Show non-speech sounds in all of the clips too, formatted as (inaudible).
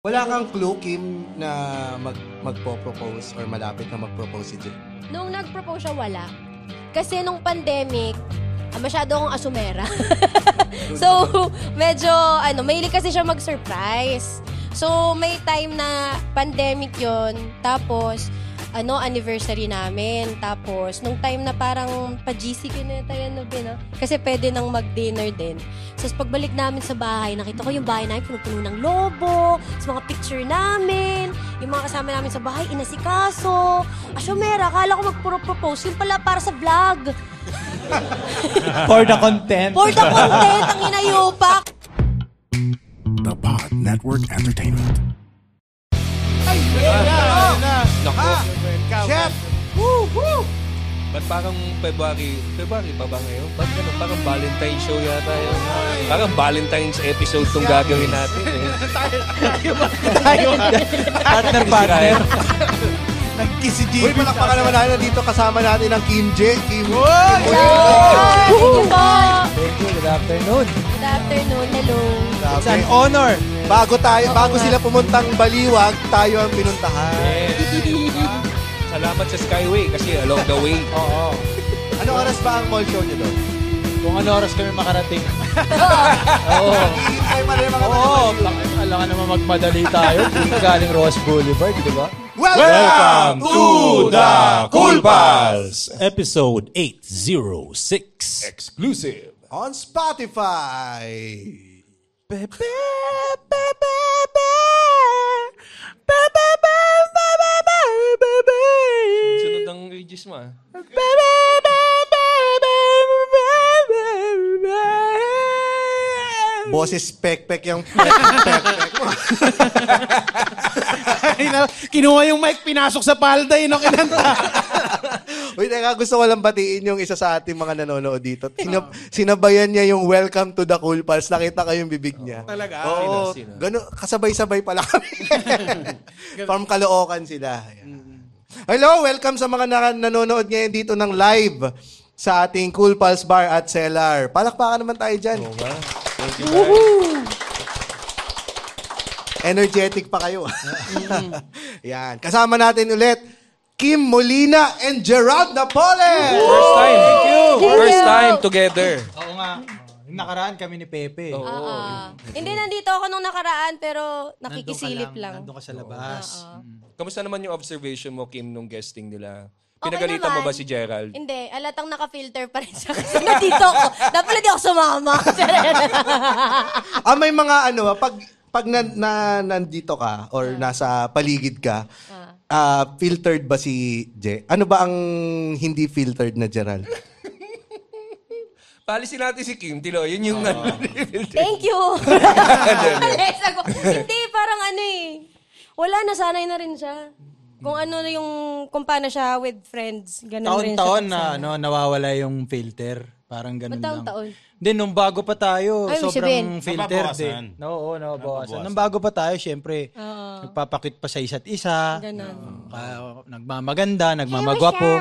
Wala kang clue, Kim, na mag, magpo-propose or malapit na mag-propose si Jay? Nung nag-propose siya, wala. Kasi nung pandemic, ah, masyado akong asumera. (laughs) so, medyo, ano, mahilig kasi siya mag-surprise. So, may time na pandemic yon Tapos, ano, anniversary namin. Tapos, nung time na parang pa-GC ko na tayo na bin, ah. Kasi pwede nang mag-dinner din. So, pagbalik namin sa bahay, nakita ko yung bahay namin puno-puno ng lobo, sa mga picture namin, yung mga kasama namin sa bahay, inasikaso. Asyomera, akala ko mag-propose. Yun pala para sa vlog. (laughs) For the content. For the content, ang inayupak. The Pod Network Entertainment. Nako. Chef! Woo! Woo! Ba't parang February, February pa ba ngayon? Ba't ganun? Parang Valentine show yata yun. Parang Valentine's episode tong gagawin natin. Eh. (laughs) partner, partner. Nagkisi Uy, palakpakan naman natin dito kasama natin ang Kim J. Kim. Hello! Thank you po. Thank you. Good afternoon. Good afternoon. Hello. It's an honor. Bago tayo, bago sila pumuntang Baliwag, tayo ang pinuntahan. Salamat sa Skyway kasi along the way. (laughs) Oo. Ano oras ba ang mall show niyo doon? Kung ano oras kami makarating. (laughs) Oo. Hihintay pa rin mga Oo. Alam naman magmadali tayo. Galing Ross Boulevard, di ba? Welcome, to the Cool Pals, episode 806. Exclusive. on Spotify. Sunod ang ages mo ah. Boses pek-pek yung pek-pek mo. Kinuha yung mic, pinasok sa palda, yun ang kinanta. Uy, teka, gusto ko lang batiin yung isa sa ating mga nanonood dito. Sinab- sinabayan niya yung welcome to the cool pals. Nakita ko yung bibig niya. Talaga? Oo. Sino? Gano, kasabay-sabay pala kami. (laughs) From Caloocan sila. Ayan. Hello, welcome sa mga na- nanonood ngayon dito ng live sa ating Cool Pals Bar at Cellar. Palakpakan naman tayo dyan. Oo nga. Thank you, man. Energetic pa kayo. (laughs) Yan. Kasama natin ulit, Kim Molina and Gerald Napoles. First time. Thank you. First time together. Oo nga. Yung nakaraan kami ni Pepe. Oo. Ah, hindi, nandito ako nung nakaraan, pero Nandun ka nakikisilip lang. Nandun ka sa labas. Kamusta naman yung observation mo, Kim, nung guesting nila? Okay Pinagalitan mo naman. ba si Gerald? Hindi, alatang naka-filter pa rin siya (laughs) kasi nandito ako. Dapat hindi ako sumama. (laughs) (laughs) Ah, may mga ano, ah, pag pag na, na- nandito ka or nasa paligid ka, ah, filtered ba si Je? Ano ba ang hindi filtered na Gerald? Palisin natin si Kim, Tilo. Yun yung ano. Thank you. Hindi, parang ano eh. Wala, nasanay na rin siya. Kung ano na yung, kung paano siya with friends. Ganun rin siya. Taon-taon na pagsanay. ano, nawawala yung filter. Parang ganun Ba't lang. taon-taon? Hindi, nung bago pa tayo, Ay, ibig sobrang sabihin. filter Nababawasan. din. Oo, nababawasan. Nung bago pa tayo, syempre, nagpapakit pa sa isa't isa. Ganon. Ka- nagmamaganda, nagmamagwapo. (laughs)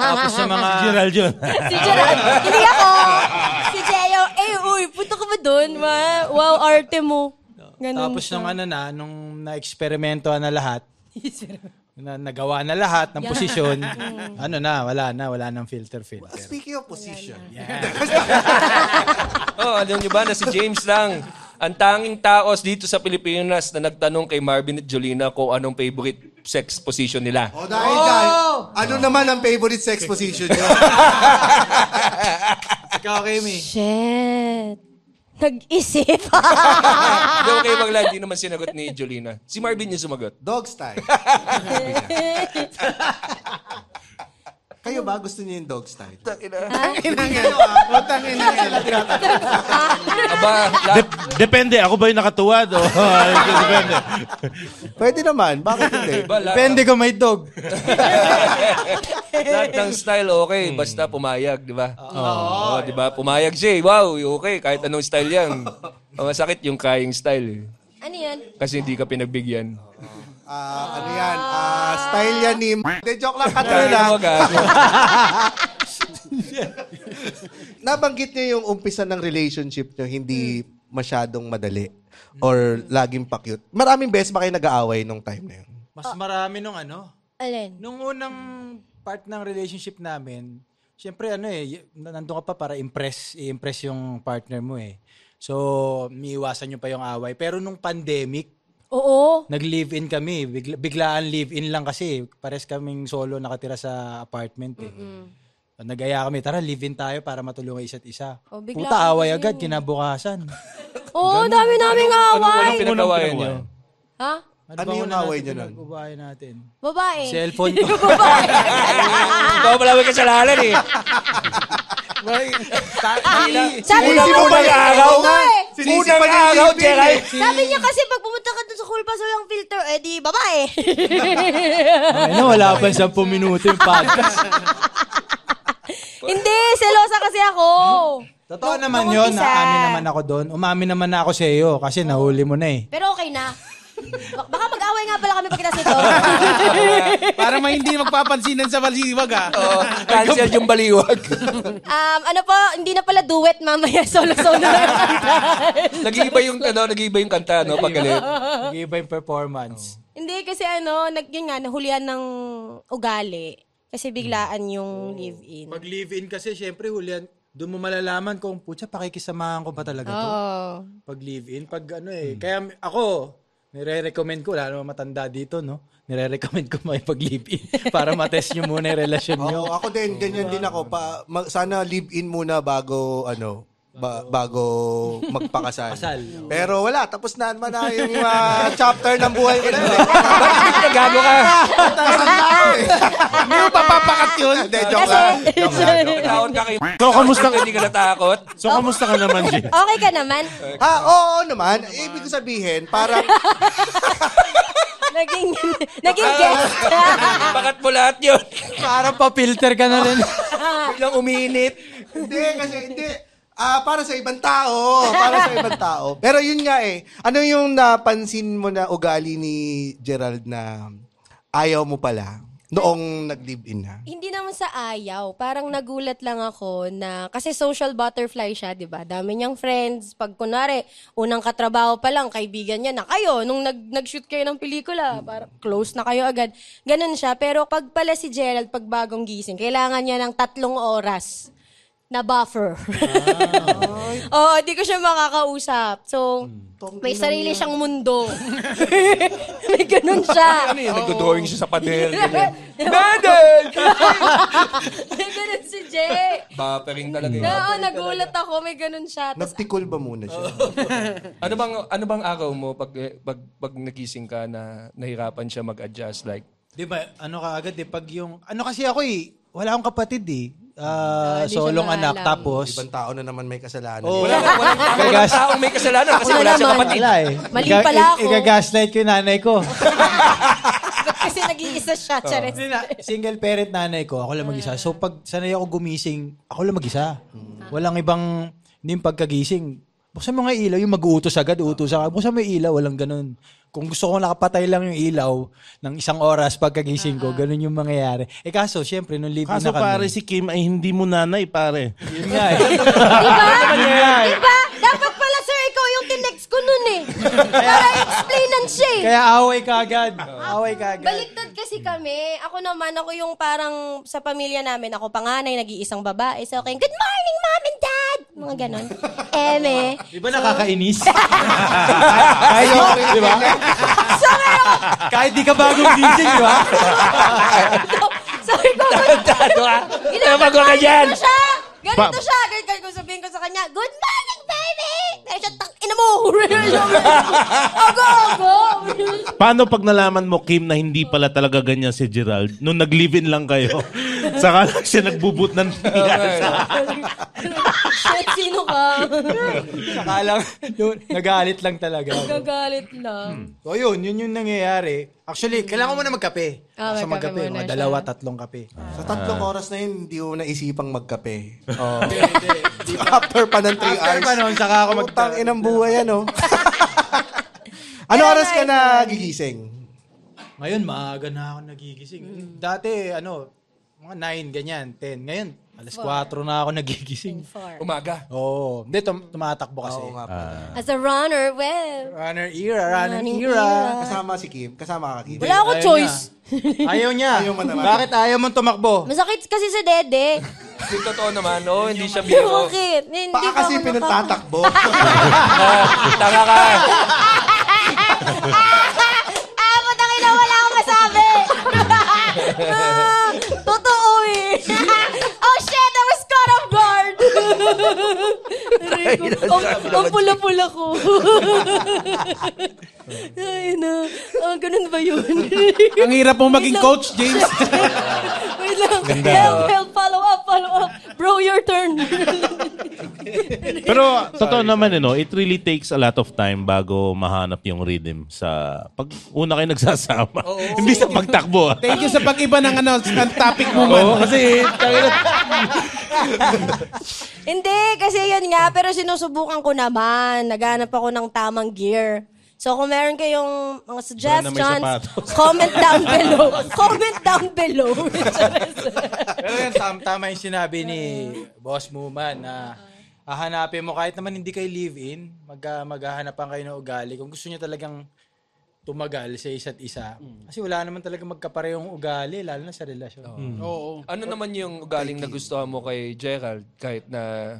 Tapos sa mga... Gerald yun. si Gerard. Hindi ako. (laughs) Si Jeyo. Eh, uy, punta ka ba doon? Ma? Wow, arte mo. Ganun Tapos siya. nung ano na, nung na-eksperimentohan na lahat, (laughs) na, nagawa na lahat ng posisyon, (laughs) (laughs) ano na, wala na, wala nang filter-filter. Speaking of position, oh, alam nyo ba na si James lang ang tanging taos dito sa Pilipinas na nagtanong kay Marvin at Jolina kung anong favorite sex position nila. o dahil dyan, ano naman ang favorite sex position niyo? Ikaw, Kimi. Shit. Nag-isip. (laughs) Hindi okay bang lang, di naman sinagot ni Jolina. Si Marvin yung sumagot. Dog style. (laughs) Kayo ba gusto niyo yung dog style? Aba, la- Dep- depende, ako ba yung nakatuwad? O, (laughs) depende. Pwede naman. Bakit hindi? La- Depende kung may dog. (laughs) lahat ng style okay, basta pumayag, di ba? Oo. di ba? Pumayag siya, eh. wow, okay, kahit anong style yan. (laughs) Ang masakit yung crying style. eh. ano yan? Kasi hindi ka pinagbigyan. Ah, ano yan? Ah, style yan ni... Hindi, joke lang. Cut Kaya lang. gago. Nabanggit niyo yung umpisa ng relationship niyo hindi masyadong madali. or laging pa-cute. Maraming beses ba kayo nag-aaway nung time na yun? Mas marami nung ano, Alin? Nung unang part ng relationship namin, syempre ano eh, y- nandun ka pa para impress, i-impress yung partner mo eh. So, miiwasan nyo pa yung away. Pero nung pandemic, Oo. nag-live-in kami. Bigla, biglaan live-in lang kasi. Pares kaming solo nakatira sa apartment eh. Nag-aya kami, tara live-in tayo para matulungan isa't isa. Oh, bigla Puta, away kasi agad, kinabukasan. Oo, dami naming Anong away. pinagawayan nyo? Ha? Ano bang yung away natin nyo nun? pinag-ubayan natin? Babae. Cellphone ko. Ikaw pala may kasalanan eh. Sabi Sinisip ko mo nga, na araw? oo nga eh. Sinisip Unang pa niya yung araw, eh. (laughs) Sabi niya kasi pag pumunta ka dun sa cool pass walang filter, eh di babae. (laughs) Ano, wala pa 10 minuto yung podcast. Hindi, selosa kasi ako. Totoo naman yun, umpisa. naamin naman ako doon. Umamin naman na ako sa iyo kasi nahuli mo na eh. Pero okay na. Ba- Baka mag-away nga pala kami pagkatapos nito. (laughs) Para may hindi magpapansinan sa balsiwag ah. Oo, cancel yung baliwag. um, ano po, hindi na pala duet mamaya, solo-solo na kanta. (laughs) nag-iiba yung, ano, nag-iiba yung kanta, no, pag galit. Nag-iba yung performance. Hindi, kasi ano, nag, yun nga, nahulihan ng ugali. Kasi biglaan yung live-in. Pag live-in kasi, syempre, hulihan, doon mo malalaman kung, putya, pakikisamahan ko ba talaga to? Oo. Pag live-in, pag ano eh. Kaya ako, nire-recommend ko, lalo matanda dito, no? Nire-recommend ko may pag live-in (laughs) para matest nyo muna yung relasyon nyo. Oo, ako din, ganyan din ako. Pa, mag- sana live-in muna bago, ano, ba- bago magpakasal. Kasal. Pero wala, tapos na naman na yung ah, chapter ng buhay ko na yun. eh. Bakit nagago ka? Hindi mo papapakat yun. Hindi, joke lang. Joke lang. joke lang. Takot ka kay So, kamusta ka? Hindi ka natakot? So, kamusta ka naman, Jay? Okay ka naman? Ha, oo naman. Ibig ko sabihin, parang, Naging, naging guest. Bakit mo lahat yun? Parang pa-filter ka na rin. Biglang uminit. hindi, kasi hindi. Ah, para sa ibang tao. Para sa ibang tao. (laughs) Pero yun nga eh. Ano yung napansin mo na ugali ni Gerald na ayaw mo pala noong nag-live-in na? Hindi naman sa ayaw. Parang nagulat lang ako na, kasi social butterfly siya, di ba? Dami niyang friends. Pag kunwari, unang katrabaho pa lang, kaibigan niya na kayo. Nung nag, nag-shoot kayo ng pelikula, parang close na kayo agad. Ganun siya. Pero pag pala si Gerald, pag bagong gising, kailangan niya ng tatlong oras na buffer. (laughs) Oo, di ko siya makakausap. So, may sarili siyang mundo. (laughs) may ganun siya. Ano yun? Nagdo-drawing siya sa pader. Medal! (laughs) may ganun si Jay. Buffering talaga yun. Oo, nagulat ako. May ganun siya. Nagtikol ba muna siya? Ano bang ano bang araw mo pag pag pag nagising ka na nahirapan siya mag-adjust like Di ba, ano ka agad eh, pag yung, ano kasi ako eh, wala akong kapatid eh. Di siya solong anak, tapos, Ibang tao na naman may kasalanan. Oh. wala wala wala Gagas- taong may kasalanan kasi wala naman. kapatid. wala eh. Mali pala ako. Iga-gaslight ko yung nanay ko. (laughs) kasi nag-iisa siya, na, single parent nanay ko, ako lang mag-isa. So pag sanay ako gumising, ako lang mag-isa. Walang ibang, hindi yung pagkagising. Buksan mo nga yung ilaw, yung mag-uutos agad, uutos agad. Buksan mo yung ilaw, walang ganun. Kung gusto ko nakapatay lang yung ilaw ng isang oras pagkagising ko, ganun yung mangyayari. Eh kaso, syempre, nung live Kaso na kami. pare, si Kim ay hindi mo nanay, pare. Yun nga eh. Diba? Diba? Dapat pala, sir, ikaw yung tinext ko nun eh. Para explainan siya eh. Kaya away ka agad. Away ka agad. Baliktad kasi kami. Ako naman, ako yung parang sa pamilya namin, ako panganay, nag-iisang babae. So, okay, good morning! Mga ganon. Eme. Di ba nakakainis? kahit, di ba? So, meron, Kahit di ka bagong gising, di ba? sabi ko, Ano ka? Ginagawa Napagawa ka dyan! Ganito siya! Ganito Pa- siya! Ganito ko sabihin ko sa kanya, Good morning, baby! Kaya siya, tang ina mo! (laughs) Ago, ago! Paano pag nalaman mo, Kim, na hindi pala talaga ganyan si Gerald? Nung nag-live-in lang kayo, (laughs) saka lang siya nagbubut ng nangyari sa (laughs) Shit, sino ka? (laughs) Saka lang, yun, nagalit lang talaga. Gagalit lang. So yun, yun yung nangyayari. Actually, kailangan mo na magkape. Ah, Gusto magkape magkape, muna mga siya. dalawa, tatlong kape. Sa tatlong oras na yun, hindi ko naisipang magkape. (laughs) Oh. After pa ng 3 After hours. pa nun, saka ako mag- Utang inang buhay, ano? (laughs) ano oras ka na gigising? Ngayon, maaga na ako nagigising. Dati, ano, mga 9, ganyan, 10. Ngayon, Alas 4 na ako nagigising. Four. Umaga. Oo. Hindi, tum- tumatakbo kasi. Oo nga pala. As a runner, well, Runner era, runner Running era. era. Kasama si Kim. Kasama ka, Kim. wala akong Ayaw choice. (laughs) Ayaw niya. Ayaw mo naman. Bakit ayaw mong tumakbo? Masakit kasi sa dede. Hindi totoo naman. Oo, hindi siya biro. Bakit? Hindi Baka pa kasi ako pinagtatakbo. (laughs) Tanga ka. (laughs) Ang- Ang pula-pula ko. (laughs) Ay na. Ah, ganun ba yun? (laughs) Ang hirap mo maging coach, James. (laughs) Wait lang. Help, help, follow up, follow up. Bro, your turn. (laughs) Pero totoo naman, eh, no, it really takes a lot of time bago mahanap yung rhythm sa pag una kayo nagsasama. (laughs) Hindi sa pagtakbo. ah. Thank you sa pag-iba ng, ano, ng topic mo man. Oo, kasi (laughs) Hindi, kasi yun nga. Pero sinusubukan ko naman. Naghanap ako ng tamang gear. So kung meron kayong mga suggestions, sapatos. comment down below. comment down below. Pero yan, tam tama yung sinabi ni Boss Muman na hahanapin mo kahit naman hindi kayo live-in, mag maghahanapan kayo ng ugali. Kung gusto niyo talagang tumagal sa isa't isa. Kasi wala naman talaga magkaparehong ugali, lalo na sa relasyon. Oo. Ano naman yung ugaling na gusto mo kay Gerald kahit na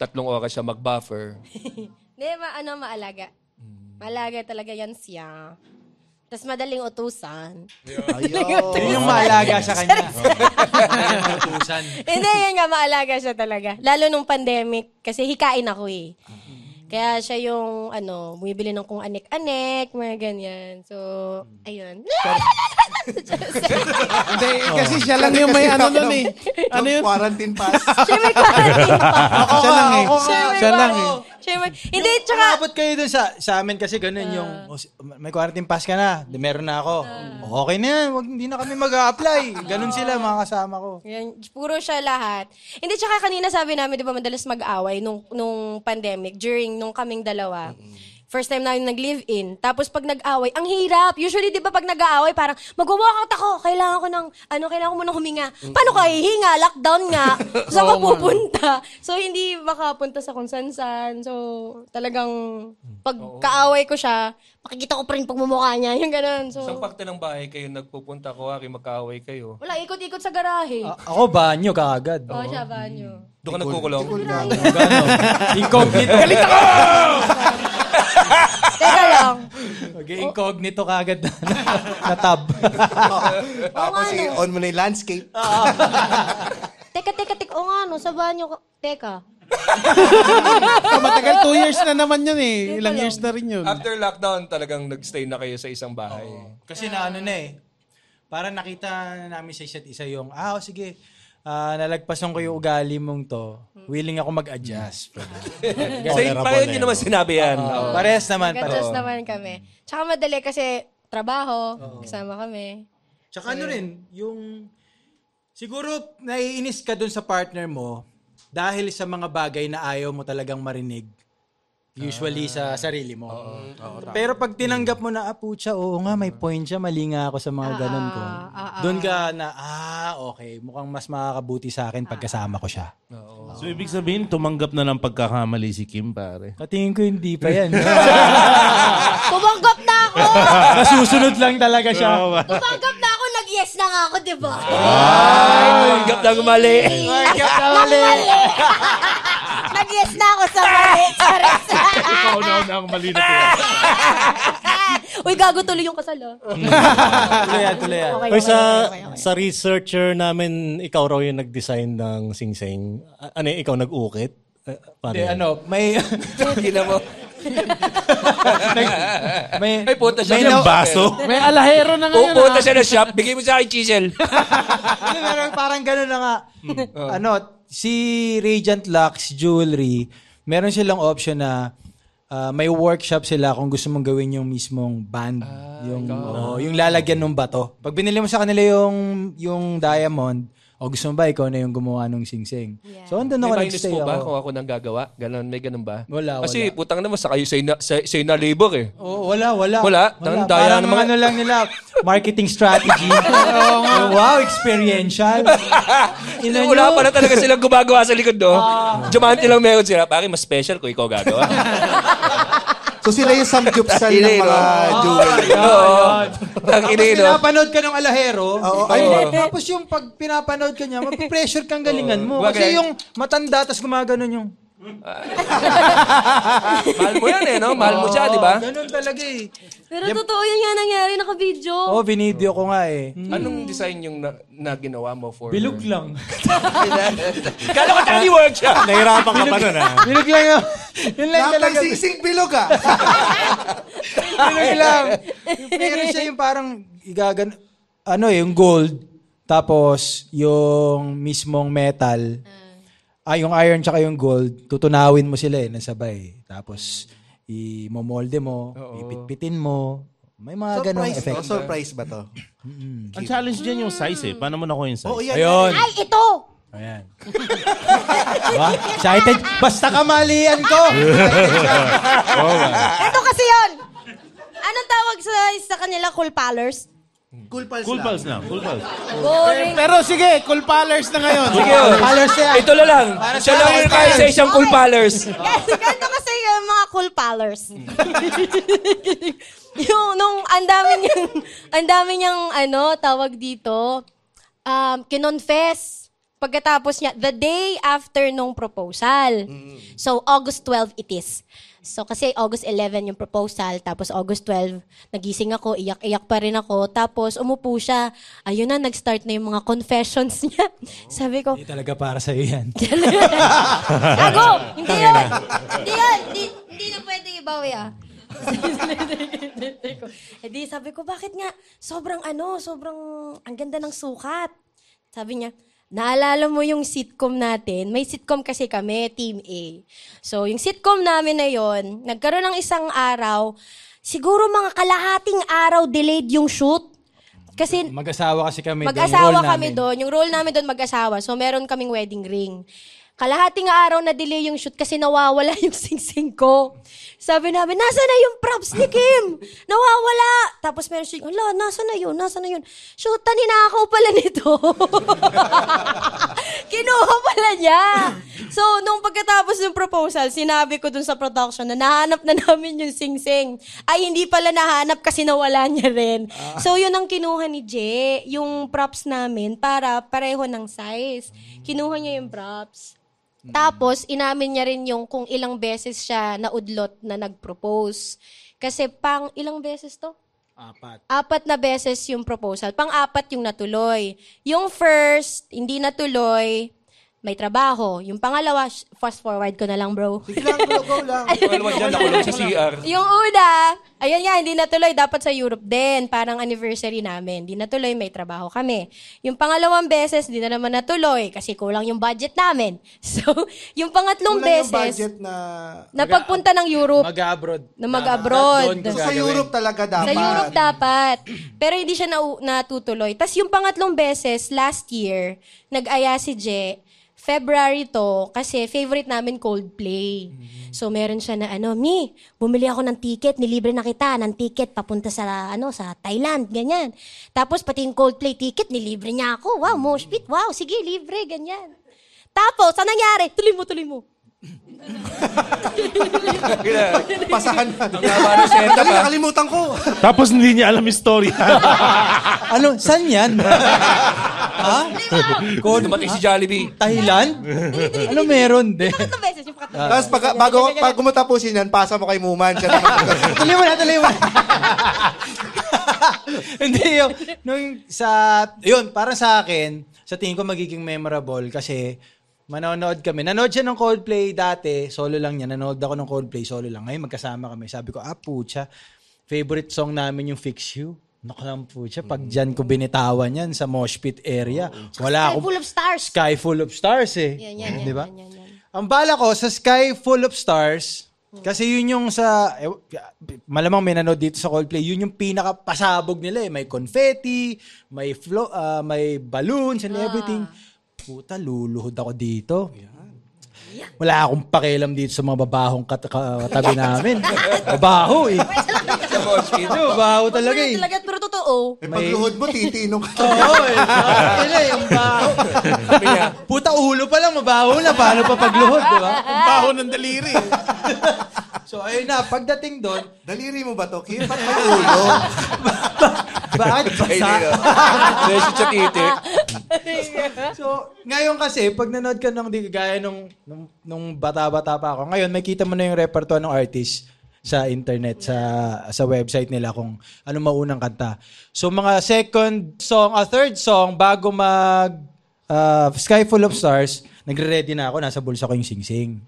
tatlong oras siya mag-buffer? (laughs) Hindi, ma ano, maalaga. Maalaga talaga yan siya. Tapos madaling utusan. Yun yung maalaga sa kanya. (laughs) Utusan. Hindi, yan nga, maalaga siya talaga. Lalo nung pandemic, kasi hikain ako eh. Kaya siya yung, ano, bumibili ng kung anek-anek, mga ganyan. So, ayun. (laughs) Hindi, kasi siya lang yung may ano nun eh. Ano yun? Quarantine pass. (laughs) siya may quarantine pa. Siya lang eh. Siya lang eh. quarantine. Siya may, hindi, tsaka, Umabot kayo dun sa, sa amin kasi ganun yung, oh, si- may quarantine pass ka na, di meron na ako. Okay na yan, wag, hindi na kami mag-a-apply. Ganun sila, mga kasama ko. Yan, puro siya lahat. Hindi, tsaka kanina sabi namin, di ba, madalas mag-away nung, nung pandemic, during nung kaming dalawa. First time namin nag-live-in. Tapos pag nag-away, ang hirap. Usually, di ba, pag nag-aaway, parang, mag-walkout ako. Kailangan ko ng, ano, kailangan ko munang huminga. Paano ka hihinga? Lockdown nga. (laughs) Saan ka pupunta? So, hindi makapunta sa kung san-san. So, talagang, pag kaaway ko siya, makikita ko pa rin pagmumukha niya. Yung ganun. So, Isang parte ng bahay kayo nagpupunta, kuwari magkaaway kayo. wala, ikot-ikot sa garahe. A- ako, banyo kaagad. Oo, siya, banyo. Doon ka nagkukulong. Incognito. (laughs) (laughs) Teka lang. Mag-incognito kaagad na, na tab. (laughs) Tapos i-on mo na yung landscape. (laughs) Teka, teka, teka. O nga, no, sa banyo ka. Teka. Ah, Matagal, two years na naman yun eh. Ilang years na rin yun. After lockdown, talagang nagstay na kayo sa isang bahay. Kasi na ano na eh. Parang nakita na namin sa isa't isa yung, ah, oh, sige, ah, nalagpasan ko yung ugali mong to. Willing ako mag-adjust. (laughs) Same pa yun, yun naman sinabi yan. Oo. Parehas naman. Nag-adjust naman kami. Tsaka madali kasi trabaho, kasama kami. Tsaka ano rin, yung, siguro naiinis ka dun sa partner mo dahil sa mga bagay na ayaw mo talagang marinig. Usually sa sarili mo. Pero pag tinanggap mo na, ah, putya, oo nga, may point siya, mali nga ako sa mga ganun ko. Doon ka na, ah, okay, mukhang mas makakabuti sa akin pagkasama ko siya. So, ibig sabihin, tumanggap na ng pagkakamali si Kim, pare. Katingin ko hindi pa yan. (laughs) (laughs) Tumanggap na ako! (laughs) Nasusunod lang talaga siya. Tumanggap na ako! Nag-yes na nga ako, di ba? Ay, tumanggap na mali. Nag-yes na ako sa mali. Charis. (laughs) Ikaw na ang mali na (laughs) Uy, gago tuloy yung kasal, ah. (laughs) tuloy yan, tuloy yan. Okay, okay, sa, okay, okay. sa researcher namin, ikaw raw yung nag-design ng sing-sing. A- Ano yung ikaw nag-ukit? Eh, paano Hindi, yan? ano, may... Gina mo. (laughs) may, Ay, puta siya. may ng baso. May alahero na ngayon. Pupunta ah. siya ng shop, bigay mo sa akin chisel. (laughs) Hindi, parang, parang gano'n na nga. ano, si Radiant Lux Jewelry, meron silang option na ah, may workshop sila kung gusto mong gawin yung mismong band. yung, oo, yung lalagyan ng bato. Pag binili mo sa kanila yung, yung diamond, O gusto mo ba, ikaw na yung gumawa ng sing-sing. Yeah. So, andun May ako minus nagstay po ba ako. kung ako nang gagawa? Ganon, may ganun ba? Wala, Kasi wala. putang naman sa kayo say na, say, say na labor eh. Oo, wala, wala. Wala? Tangang daya Parang ng mga- ano lang nila, marketing strategy. (laughs) wow, experiential. (laughs) Ina Wala nyo. pala talaga silang gumagawa sa likod, no? Diamante lang meron sila. Pare, mas special kung ikaw gagawa. (laughs) So sila yung samgyupsal ng mga jewelry. Oo. Ang Tapos pinapanood ka ng alahero. Oo, ay, oo. Tapos yung pag pinapanood ka niya, mag-pressure kang galingan mo. Kasi yung matanda, tapos gumaganon yung... (laughs) Mahal mo yan eh, no? Mahal mo siya, di ba? Ganun talaga eh. Pero totoo yun nga nangyari, naka-video. Oo, oh, binideo ko nga eh. Anong design yung na, na ginawa mo for Bilog lang. (laughs) Kala ko tiny workshop. (laughs) Nahirapan ka pa nun, ah. Bilog lang yun. Yun lang talaga. singsing bilog ah. Bilog lang. Meron siya yung parang igagan... Ano eh, yung gold. Tapos, yung mismong metal. Ah, yung iron tsaka yung gold, tutunawin mo sila eh, nasabay. Tapos, i-molde mo, ipitpitin mo. May mga ganong Surprise, effect. to? Surprise ba to? Ang challenge dyan yung size eh. Paano mo nakuha yung size? Oo, yan. Ayun. Ay, ito! Ayan. (laughs) diba? Excited. Basta kamalian ko. (laughs) (laughs) Ito kasi yun! Anong tawag sa, sa kanila, cool pallers? Cool pals Cool lang. pals na. Cool pals. Boring. Pero sige, cool pallers na ngayon. Sige, oh. Colors yan. Ito na lang. Siya lang yung kaya sa isang cool pallers. (laughs) Yes, ganito kasi yung mga cool pallers. (laughs) yung nung ang dami niyang ang dami niyang ano tawag dito um kinonfess pagkatapos niya the day after nung proposal. So August 12 it is. So kasi August 11 yung proposal tapos August 12 nagising ako iyak-iyak pa rin ako tapos umupo siya. Ayun na nag-start na yung mga confessions (laughs) niya. Sabi ko, Hindi talaga para sa'yo yan. (laughs) Gago! Hindi yun! Hindi yun! Hindi, hindi na pwede ibawi ah. (laughs) eh di sabi ko, bakit nga sobrang ano, sobrang ang ganda ng sukat. Sabi niya, naalala mo yung sitcom natin? May sitcom kasi kami, Team A. So, yung sitcom namin na yon nagkaroon ng isang araw, siguro mga kalahating araw delayed yung shoot. Kasi Mag-asawa kasi kami. doon, Mag-asawa role kami namin. doon. Yung role namin doon mag-asawa. So, meron kaming wedding ring. Kalahating araw na delay yung shoot kasi nawawala (laughs) yung sing-sing ko. Sabi namin, nasa na yung props ni Kim? (laughs) Nawawala. Tapos meron siya, ala, nasa na yun? Nasa na yun? Shoot, ninakaw pala nito. (laughs) Kinuha pala niya. So, nung pagkatapos ng proposal, sinabi ko dun sa production na nahanap na namin yung sing-sing. Ay, hindi pala nahanap kasi nawala niya rin. So, yun ang kinuha ni Jay, yung props namin para pareho ng size. Kinuha niya yung props. Tapos, inamin niya rin yung kung ilang beses siya naudlot na nag-propose. Kasi pang ilang beses to? Apat. Apat na beses yung proposal. Pang-apat yung natuloy. Yung first, hindi natuloy, may trabaho. Yung pangalawa, sh- fast forward ko na lang, bro. Sige lang, go, go lang. (laughs) Malawag dyan, nakulong sa CR. yung una, ayun nga, hindi natuloy. Dapat sa Europe din. Parang anniversary namin. Hindi natuloy, may trabaho kami. Yung pangalawang beses, hindi na naman natuloy kasi kulang yung budget namin. (laughs) So, yung pangatlong Kulang yung beses, budget na... na pagpunta ng Europe, Mag-abroad. na mag-abroad. Doon So, sa gagawin. Europe talaga dapat. Sa Europe dapat. Pero hindi siya na, natutuloy. Tapos yung pangatlong beses, last year, nag-aya si Je, February to, kasi favorite namin Coldplay. So meron siya na ano, Mi, bumili ako ng ticket, nilibre na kita ng ticket papunta sa ano sa Thailand, ganyan. Tapos pati yung Coldplay ticket, nilibre niya ako. Wow, mosh pit. Wow, sige, libre, ganyan. Tapos, ano nangyari? Tuloy mo, tuloy mo. Pasahan na. Haba ng setup, Dali, ah. nakalimutan ko. Tapos hindi niya alam yung story. (laughs) Ano? Saan yan? ha? Code? Dumating si Jollibee. Thailand? ano meron? De. Pangatlong beses, yung pangatlong Tapos pag, bago, pag kumutapusin yan, pasa mo kay Muman. Siya naman. (laughs) tuloy mo na, tuloy mo na. (laughs) Hindi yung, nung sa, yun, para sa akin, sa tingin ko magiging memorable kasi manonood kami. Nanood siya ng Coldplay dati, solo lang niya. Nanood ako ng Coldplay, solo lang. Ngayon magkasama kami. Sabi ko, ah, pucha, favorite song namin yung Fix You. Naku lang pucha, pag dyan ko binitawan yan sa Mosh Pit area, wala Sky akong... full of stars. Sky full of stars eh. Yan, yan, yan, Di ba? yan, yan, yan. Ang bala ko sa Sky Full of Stars, kasi yun yung sa, eh, malamang may nanood dito sa Coldplay, yun yung pinakapasabog nila eh. May confetti, may flo, ah, may balloons and everything. Puta, luluhod ako dito. Wala akong pakialam dito sa mga babahong kat- ka- katabi namin. (laughs) Babaho eh. Sa Moshpit. Babaho talaga eh. Talaga, pero totoo. Eh, pagluhod mo, titinong ka. Oo eh. (laughs) Bakit eh, yung baho. Puta, ulo pa lang, mabaho na. Paano pa pagluhod, di ba? Ang baho ng daliri. (laughs) So, ayun na, pagdating doon, Daliri mo ba to, Kim? Ba't may ulo? Bakit basa? Dahil (laughs) sa titi. So, ngayon kasi, pag nanood ka ng di gaya nung, nung, nung bata-bata pa ako, ngayon, may kita mo na yung repertoire ng artist sa internet, sa sa website nila kung ano maunang kanta. So, mga second song, a third song, bago mag uh, Sky Full of Stars, nagre-ready na ako, nasa bulsa ko yung sing-sing.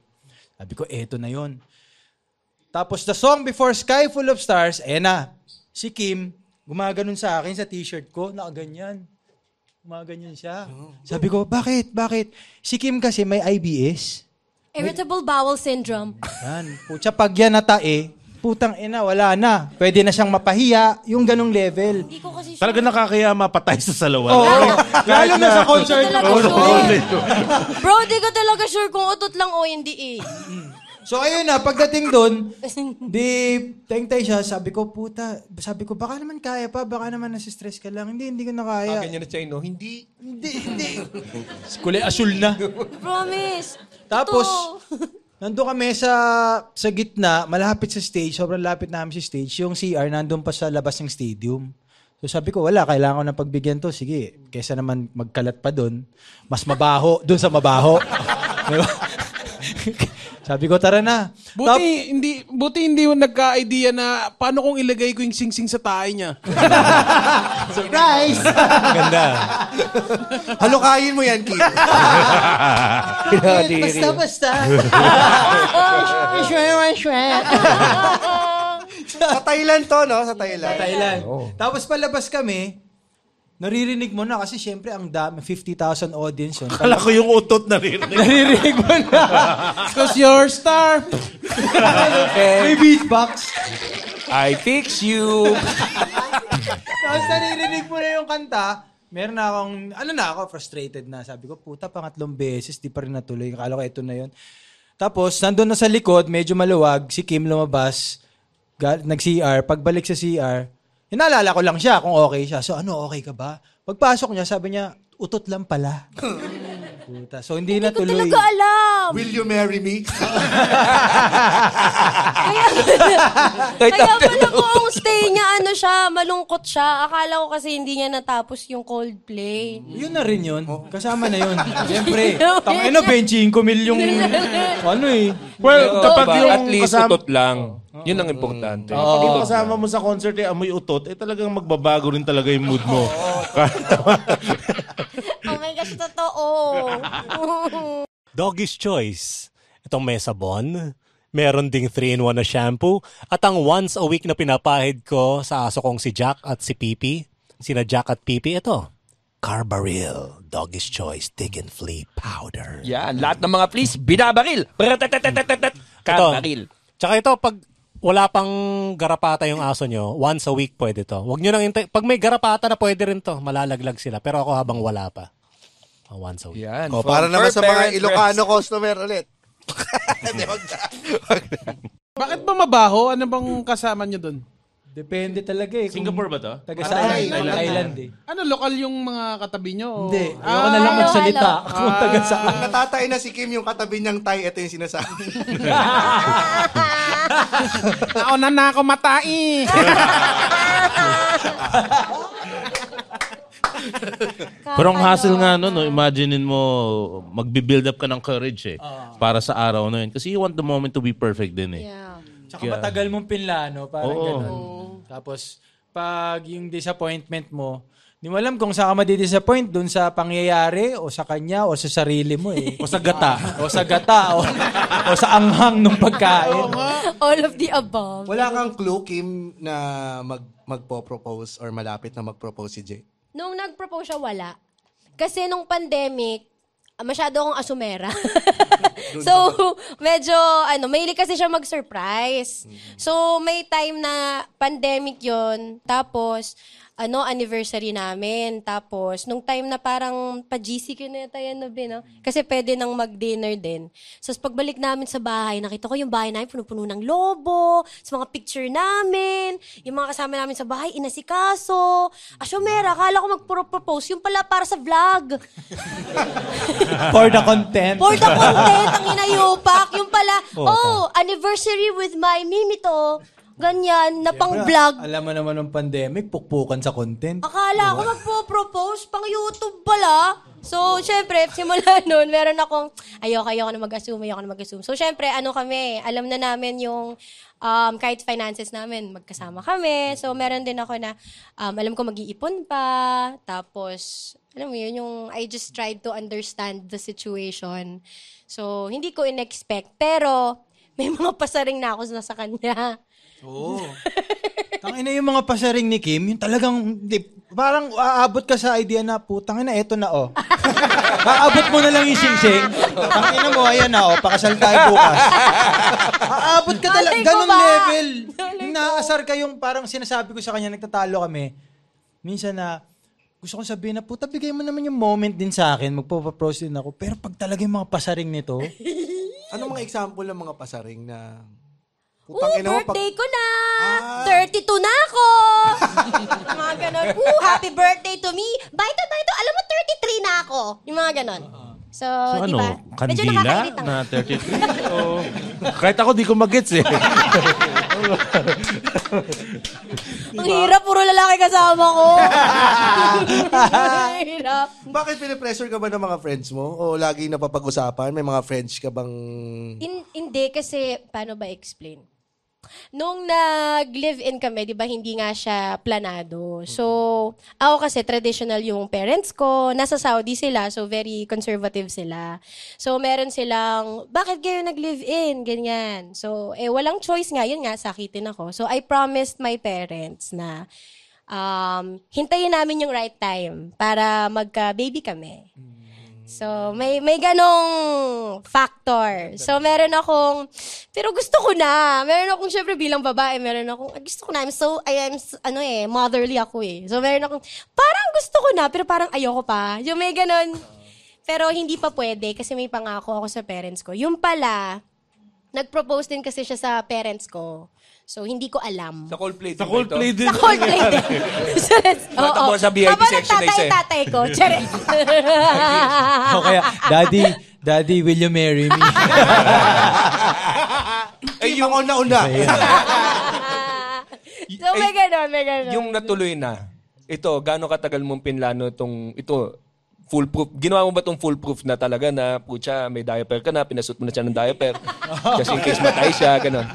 Sabi ko, eto na yon. Tapos the song before Sky Full of Stars, eh na, si Kim, gumaganon sa akin sa t-shirt ko, nakaganyan. Gumaganyan siya. Sabi ko, bakit? Bakit? Si Kim kasi may IBS. Irritable bowel syndrome. Yan. Putya, pag yan natae, putang ina, wala na. Pwede na siyang mapahiya, yung ganong level. Hindi ko kasi Talaga nakakaya mapatay sa salawan. Oo. (laughs) Lalo na sa concert. Hindi ko talaga sure. Bro, di ko talaga sure kung utot lang o hindi eh. So ayun na, pagdating doon, (laughs) di tayong-tay siya, sabi ko, puta, sabi ko, baka naman kaya pa, baka naman nasistress ka lang. Hindi, hindi ko na kaya. Ganyan na siya, no? Hindi. Hindi, hindi. (laughs) Kulay asul na. (laughs) Promise. Tapos, nandun kami sa sa gitna, malapit sa stage, sobrang lapit namin sa stage. Yung CR, nandun pa sa labas ng stadium. So sabi ko, wala, kailangan ko na pagbigyan to. Sige, kesa naman magkalat pa doon, mas mabaho, doon sa mabaho. Di ba? Sabi ko, tara na. Tap- Buti hindi buti hindi mo nagka-idea na paano kung ilagay ko yung singsing sa tae niya. (laughs) Surprise! Ganda. Halukayin mo yan, Kim. (laughs) basta, basta. (laughs) Sa Thailand to, no? Sa Thailand. Thailand. Tapos palabas kami, naririnig mo na kasi syempre ang dami, 50,000 audience yun. Kala ko yung utot na rin. (laughs) naririnig mo na. (laughs) Because you're a star. May beatbox. I fix you. Tapos naririnig mo na yung kanta, meron na akong, ano na ako, frustrated na. Sabi ko, puta, pangatlong beses, di pa rin natuloy. Akala ko ito na yun. Tapos, nandun na sa likod, medyo maluwag, si Kim lumabas, nag-CR, pagbalik sa CR, hinalala ko lang siya kung okay siya. So, ano, okay ka ba? Pagpasok niya, sabi niya, utot lang pala. (laughs) Puta. So, hindi, na Hindi ko tuloy. talaga alam. Will you marry me? Kaya (laughs) after pala ko ang stay niya, ano siya, malungkot siya. Akala ko kasi hindi niya natapos yung Coldplay. Yun na rin yun. Kasama na yun. (laughs) Siyempre, tangin na, 25 mil yung, ano eh. Well, kapag Diba? yung At least kasama, utot lang. Yun ang importante. kapag yung kasama mo sa concert eh, amoy utot, eh talagang magbabago rin talaga yung mood mo. (laughs) Totoo. (laughs) Doggy's Choice. Itong Mesabon. Meron ding 3-in-1 na shampoo. At ang once a week na pinapahid ko sa aso kong si Jack at si Pipi. Sina Jack at Pipi, ito. Carbaril. Doggy's Choice. Dig and Flea Powder. Yan, lahat ng mga fleas, binabaril. Kabaril. Tsaka ito, pag wala pang garapata yung aso nyo, once a week pwede to. Huwag nyo nang hintay. Pag may garapata na pwede rin to. Malalaglag sila. Pero ako habang wala pa. Oh, once a week. Yan. O, from para naman sa mga Ilocano customer ulit. (laughs) Hindi, wag na. Wag na. Bakit ba mabaho? Ano bang kasama niyo doon? Depende talaga eh. kung Singapore ba to? Taga saan? Thailand. Thailand, eh. Ano, lokal yung mga katabi niyo? o- Hindi. Ayoko Ah, na lang magsalita. Kung taga saan. Ang natatay na si Kim, yung katabi niyang Thai, ito yung sinasabi. (laughs) Nauna na ako matai. (laughs) Pero ang hassle nga no, no, imaginein mo, magbi-build up ka ng courage eh. para sa araw na yun. Kasi you want the moment to be perfect din eh. Yeah. Tsaka matagal mong pinlano, parang Oo. ganun. Tapos, pag yung disappointment mo, di mo alam kung saan ka madidisappoint, dun sa pangyayari, o sa kanya, o sa sarili mo eh. (laughs) o sa gata. o sa gata, o, o sa anghang ng pagkain. All of the above. Wala kang clue, Kim, na mag magpo-propose or malapit na mag-propose si Jay? Nung nag-propose siya, wala. Kasi nung pandemic, masyado akong asumera. (laughs) so, medyo, ano, mahilig kasi siya mag-surprise. So, may time na pandemic yon Tapos, ano, anniversary namin. Tapos, nung time na parang pa-GC ko na tayo na no? Kasi pwede nang mag-dinner din. So, pagbalik namin sa bahay, nakita ko yung bahay namin puno-puno ng lobo, sa mga picture namin, yung mga kasama namin sa bahay, inasikaso. Asyomera, akala ko mag-propose, yung pala para sa vlog. (laughs) For the content. For the content, ang inayupak. Yung pala, oh, anniversary with my mimito. Ganyan, na pang vlog. Alam mo naman ng pandemic, pukpukan sa content. Akala ko magpo-propose pang YouTube pala. So, syempre, simula (laughs) noon, meron akong, ayoko, ayoko na mag-assume, ayoko na mag-assume. So, syempre, ano kami, alam na namin yung, um, kahit finances namin, magkasama kami. So, meron din ako na, um, alam ko mag-iipon pa. Tapos, alam mo yun, yung I just tried to understand the situation. So, hindi ko in-expect. Pero, may (laughs) mga pasaring na ako na sa kanya. Oo. (laughs) Tangina yung mga pasaring ni Kim, yung talagang, di, parang aabot ka sa idea na, putang ina, eto na oh. (laughs) aabot mo na lang yung sing-sing. Tangina mo, ayan na oh, pakasal tayo bukas. aabot ka talaga, Malay ko ba? level. (laughs) Malay naaasar ka yung parang sinasabi ko sa kanya, nagtatalo kami. Minsan na, gusto kong sabihin na, puta, bigay mo naman yung moment din sa akin, magpo-propose din ako. Pero pag talaga yung mga pasaring nito, Ano mga example ng mga pasaring na... Oo, ina mo, birthday ko na! Ah. 32 na ako! yung (laughs) mga ganon. Ooh, happy birthday to me! Baito, baito, alam mo, 33 na ako. Yung mga ganon. So, So di ano, ba? Medyo kandila nakakairita nga. na 33? o, kahit ako di ko magets eh. (laughs) Ang hirap, puro lalaki kasama ko. (laughs) Ang hirap. Bakit pinipressure ka ba ng mga friends mo? O lagi napapag-usapan? May mga friends ka bang... In, hindi, kasi, paano ba explain? Nung nag-live-in kami, di ba, hindi nga siya planado. So, ako kasi traditional yung parents ko. Nasa Saudi sila, so very conservative sila. So, meron silang, bakit kayo nag-live-in? Ganyan. So, eh, walang choice nga. Yun nga, sakitin ako. So, I promised my parents na um, hintayin namin yung right time para magka-baby kami. So, may may ganong factor. So, meron akong, pero gusto ko na. Meron akong, syempre bilang babae, meron akong, ah, gusto ko na. I'm so, I am, ano eh, motherly ako eh. So, meron akong, parang gusto ko na, pero parang ayoko pa. Yung may ganon. Pero hindi pa pwede kasi may pangako ako sa parents ko. Yung pala, nag-propose din kasi siya sa parents ko. So, hindi ko alam. Sa Coldplay. Sa din ba Coldplay din. Sa Coldplay din. (laughs) (laughs) so, oo. Sa VIP Habang section na isa eh. nagtatay-tatay ko. Charet. (laughs) o kaya, Daddy, Daddy, will you marry me? Eh, yung una-una. so, may ganon, may ganon. Yung natuloy na, ito, gaano katagal mong pinlano itong, ito, foolproof. Ginawa mo ba itong foolproof na talaga na, putya, may diaper ka na, pinasut mo na siya ng diaper. Just in case matay siya, gano'n.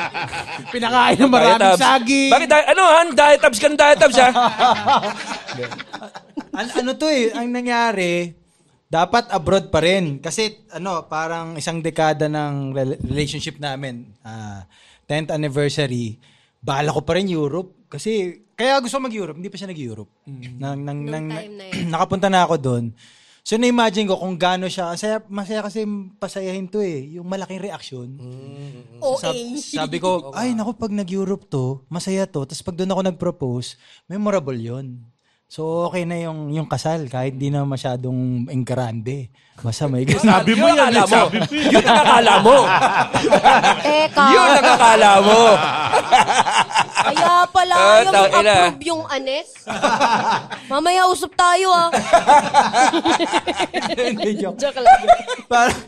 (laughs) Pinakain ng maraming Diet abs. saging. Bakit, di- ano, han? Diet abs ka ng diet abs, ha? (laughs) An- ano to eh, ang nangyari, dapat abroad pa rin. Kasi ano, parang isang dekada ng rel- relationship namin, ah, 10th anniversary, bala ko pa rin Europe. Kasi, kaya gusto ko mag-Europe, hindi pa siya nag-Europe. Nang, nang, Nung nang, time na yun. (clears throat) nakapunta na ako doon. So, na-imagine ko kung gaano siya, masaya, masaya kasi pasayahin to eh, yung malaking reaksyon. OA. Sab- sabi ko, (laughs) ay naku, pag nag-Europe to, masaya to. Tapos pag doon ako nag-propose, memorable yon. So okay na yung yung kasal kahit di na masyadong enggrande. Basta may Sabi mo Yun yan, eh, sabi mo. Yun ang akala mo. Teka. Yun ang akala mo. Kaya pala, Ah, yung approve yung anes. Mamaya usap tayo ah. (laughs) Hindi, joke. (laughs) Joke lang. Parang,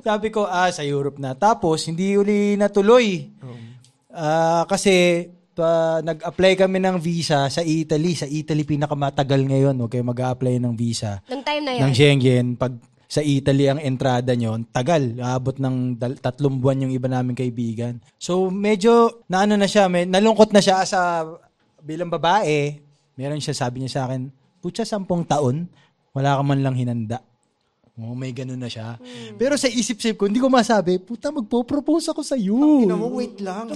sabi ko, ah, sa Europe na. Tapos, hindi uli natuloy. Ah, kasi, pa, nag-apply kami ng visa sa Italy. Sa Italy, pinakamatagal ngayon. Huwag kayo mag-apply ng visa. Nung time na ng yun. Schengen, pag sa Italy ang entrada nyo, tagal. Aabot ng dal- tatlong buwan yung iba naming kaibigan. So, medyo, naano na siya, may, nalungkot na siya sa bilang babae. Meron siya, sabi niya sa akin, putya, sampung taon, wala ka man lang hinanda. Oh, may ganun na siya. Pero sa isip-isip ko, hindi ko masabi, puta, magpo-propose ako sa iyo. Ina mo, wait lang.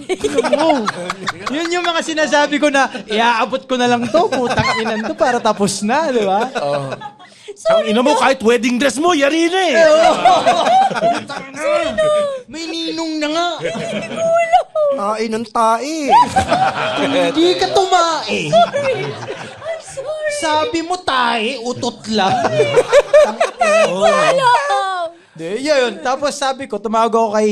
(laughs) Yun yung mga sinasabi ko na, iaabot ko na lang to, putang inan to, para tapos na, di ba? Ang ina mo, kahit wedding dress mo, yari na eh. (laughs) May ninong na nga. Ay, ng tae. (laughs) Hindi ka tumae. Sabi mo tae, utot lang. (laughs) Hello! Di, yun. Tapos sabi ko, tumawag ako kay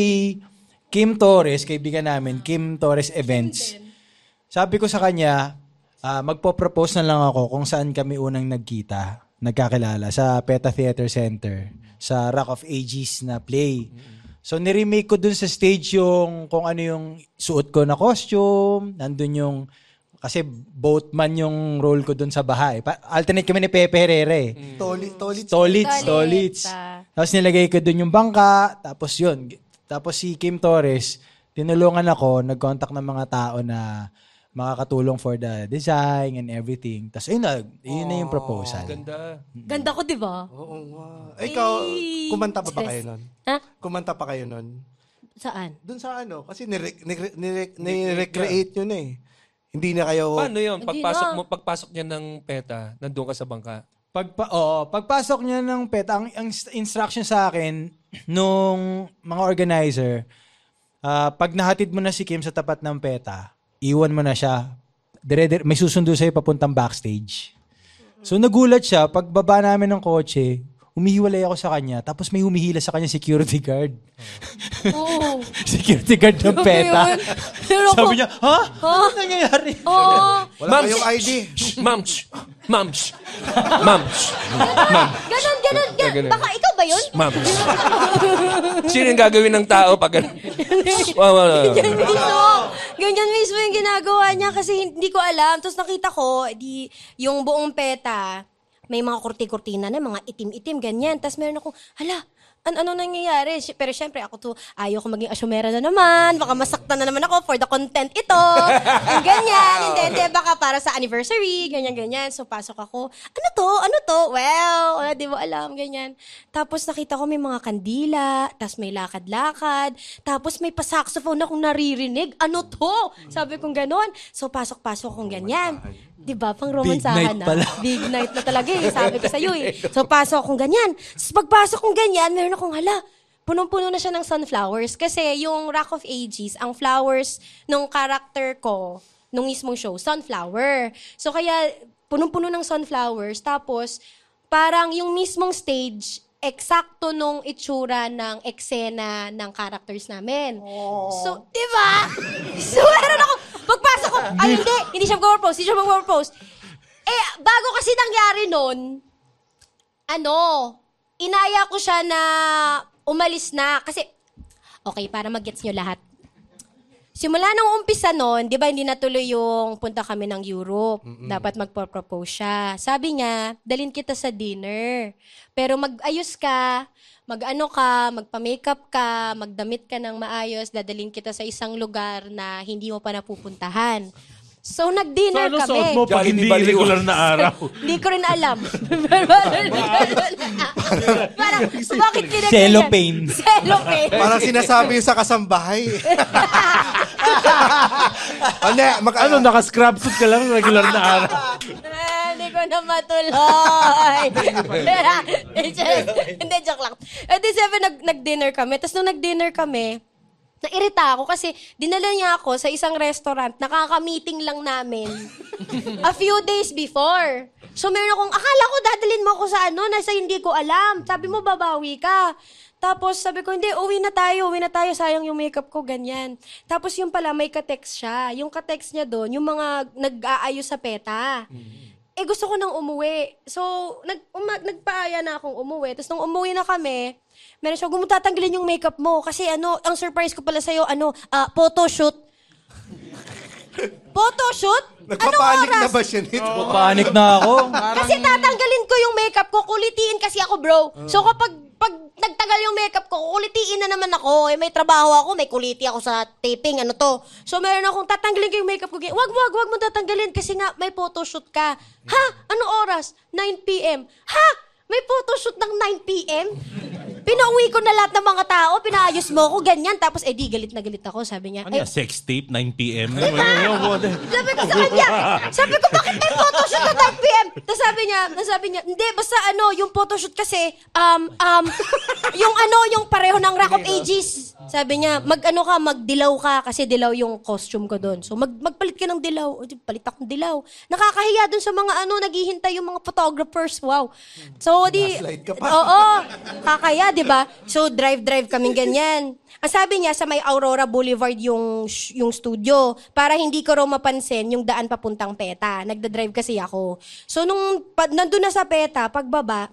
Kim Torres, kaibigan namin, Kim Torres Events. Sabi ko sa kanya, ah, magpo-propose na lang ako kung saan kami unang nagkita, nagkakilala, sa PETA Theater Center, sa Rock of Ages na play. So, niremake ko dun sa stage yung kung ano yung suot ko na costume, nandun yung kasi boatman yung role ko dun sa bahay. Pa- alternate kami ni Pepe Herrera eh. Toli, toli. Tolits, Tolits, tolits. ah. Tapos nilagay ko dun yung bangka, tapos yun. Tapos si Kim Torres, tinulungan ako, nag-contact ng mga tao na makakatulong for the design and everything. Tapos ayun na, yun na yung proposal. Ganda. Ganda ko, di ba? Oo nga. Ikaw, Ay, kumanta pa ba stress. kayo nun? Ha? Kumanta pa kayo nun? Saan? Doon sa ano, kasi nire- nire- nire- nire-recreate yun eh. Hindi na kayo... Paano yun? Hindi Pagpasok na. mo, pagpasok niya ng PETA, nandun ka sa bangka. Pagpa, oo, pagpasok niya ng pet, ang, ang instruction sa akin (clears throat) nung mga organizer, ah, pag nahatid mo na si Kim sa tapat ng PETA, iwan mo na siya. Dire, dire, may susundo sa'yo papuntang backstage. So nagulat siya, pagbaba namin ng kotse, umihiwalay ako sa kanya, tapos may humihila sa kanya security guard. (laughs) Oo. (laughs) security guard ng PETA. Pero Sabi niya, ha? Ano nangyayari? oo. Wala Ma'am, kayong ID. Mams! Mams! Mams! Ma'am! Ganon, ganon, ganon. Ganon. Baka ikaw ba yun? Mams! Sino yung gagawin ng tao pag... Wow. Ganyan mismo. Ganyan mismo yung ginagawa niya kasi hindi ko alam. Tapos nakita ko, di, yung buong peta, may mga kurti-kurtina na, mga itim-itim, ganyan. Tapos meron akong, hala, an ano nangyayari? Sy- Pero syempre, ako to, ayaw ko maging asyumera na naman. Baka masaktan na naman ako for the content ito. Yung ganyan. Hindi, hindi. Baka para sa anniversary. Ganyan, ganyan. So, pasok ako. Ano to? Ano to? Well, wala, di mo alam. Ganyan. Tapos nakita ko may mga kandila. Tapos may lakad-lakad. Tapos may pa-saxophone akong naririnig. Ano to? Sabi kong ganon. So, pasok-pasok akong ganyan. Di ba? Pang romansahan night na. pala. (laughs) Big night na talaga eh. Sabi ko sa'yo eh. So, pasok akong ganyan. So, pagpasok kong ganyan, meron akong hala. Punong-puno na siya ng sunflowers. Kasi yung Rock of Ages, ang flowers nung character ko, nung mismong show, sunflower. So, kaya punong-puno ng sunflowers. Tapos, parang yung mismong stage, eksakto nung itsura ng eksena ng characters namin. So, di ba? (laughs) So, meron ako, pagpasok ko, ay hindi, hindi siya mag-propose, hindi siya mag-propose. Eh, bago kasi nangyari nun, ano, inaya ko siya na umalis na. Kasi, okay, para mag-gets nyo lahat. Simula nung umpisa nun, di ba hindi natuloy yung punta kami ng Europe. Dapat magpo-propose siya. Sabi niya, dalin kita sa dinner. Pero mag-ayos ka, mag-ano ka, magpa-makeup ka, magdamit ka ng maayos, dadalhin kita sa isang lugar na hindi mo pa napupuntahan. So, So nag-dinner ano kami. suot mo pag hindi regular na araw? (laughs) Hindi ko rin alam. Pero (laughs) parang, bakit kinagaya? Cellophane. Cellophane. Parang sinasabi yung sa kasambahay. (laughs) ano, mag, ano, naka-scrub suit ka lang regular na araw? Hindi ko na matuloy. Hindi, joke lang. Eh, di seven, nag, nag-dinner kami. Tapos nung nag-dinner kami, nairita ako kasi dinala niya ako sa isang restaurant, nakaka-meeting lang namin a few days before. So meron akong, akala ko dadalhin mo ako sa ano, nasa hindi ko alam. Sabi mo, babawi ka. Tapos sabi ko, hindi, uwi na tayo, uwi na tayo, sayang yung makeup ko, ganyan. Tapos yung pala, may ka-text siya. Yung ka-text niya doon, yung mga nag-aayos sa peta. Eh, gusto ko nang umuwi. So, nag, uma, nagpaaya na akong umuwi. Tapos nung umuwi na kami, meron siya, gumunta tatanggalin yung makeup mo. Kasi ano, ang surprise ko pala sa'yo, ano, ah, photoshoot. photoshoot? Nagpapanik Anong na oras? ba siya nito? Panik na ako. Kasi tatanggalin ko yung makeup ko, kulitiin kasi ako, bro. So kapag pag nagtagal yung makeup ko, kulitiin na naman ako. Eh, may trabaho ako, may kuliti ako sa taping, ano to. So meron akong tatanggalin ko yung makeup ko. Wag, wag, wag mo tatanggalin kasi nga may photoshoot ka. Ha? Ano oras? 9 p.m. Ha? May photoshoot ng 9 p.m.? Pinauwi ko na lahat ng mga tao, pinaayos mo ako, ganyan. Tapos, eh di, galit na galit ako. Sabi niya, Ano eh, yan? Sex tape? 9 p.m.? sabi ko sa kanya, sabi ko, bakit may photoshoot na 9 p.m.? Tapos sabi niya, sabi niya, hindi, basta ano, yung photoshoot kasi, um, um, (laughs) yung ano, yung pareho ng Rock of Ages. Sabi niya, mag ano ka, magdilaw ka, kasi dilaw yung costume ko doon. So, mag, magpalit ka ng dilaw. O, di, palit akong dilaw. Nakakahiya doon sa mga ano, naghihintay yung mga photographers. Wow. So, di, Gaslight ka pa. oo, kakaya, di ba? So, drive-drive kaming ganyan. Ang sabi niya, sa may Aurora Boulevard yung, yung studio. Para hindi ko raw mapansin yung daan papuntang PETA. Nagda-drive kasi ako. So, nung pa, nandun na sa PETA, pagbaba,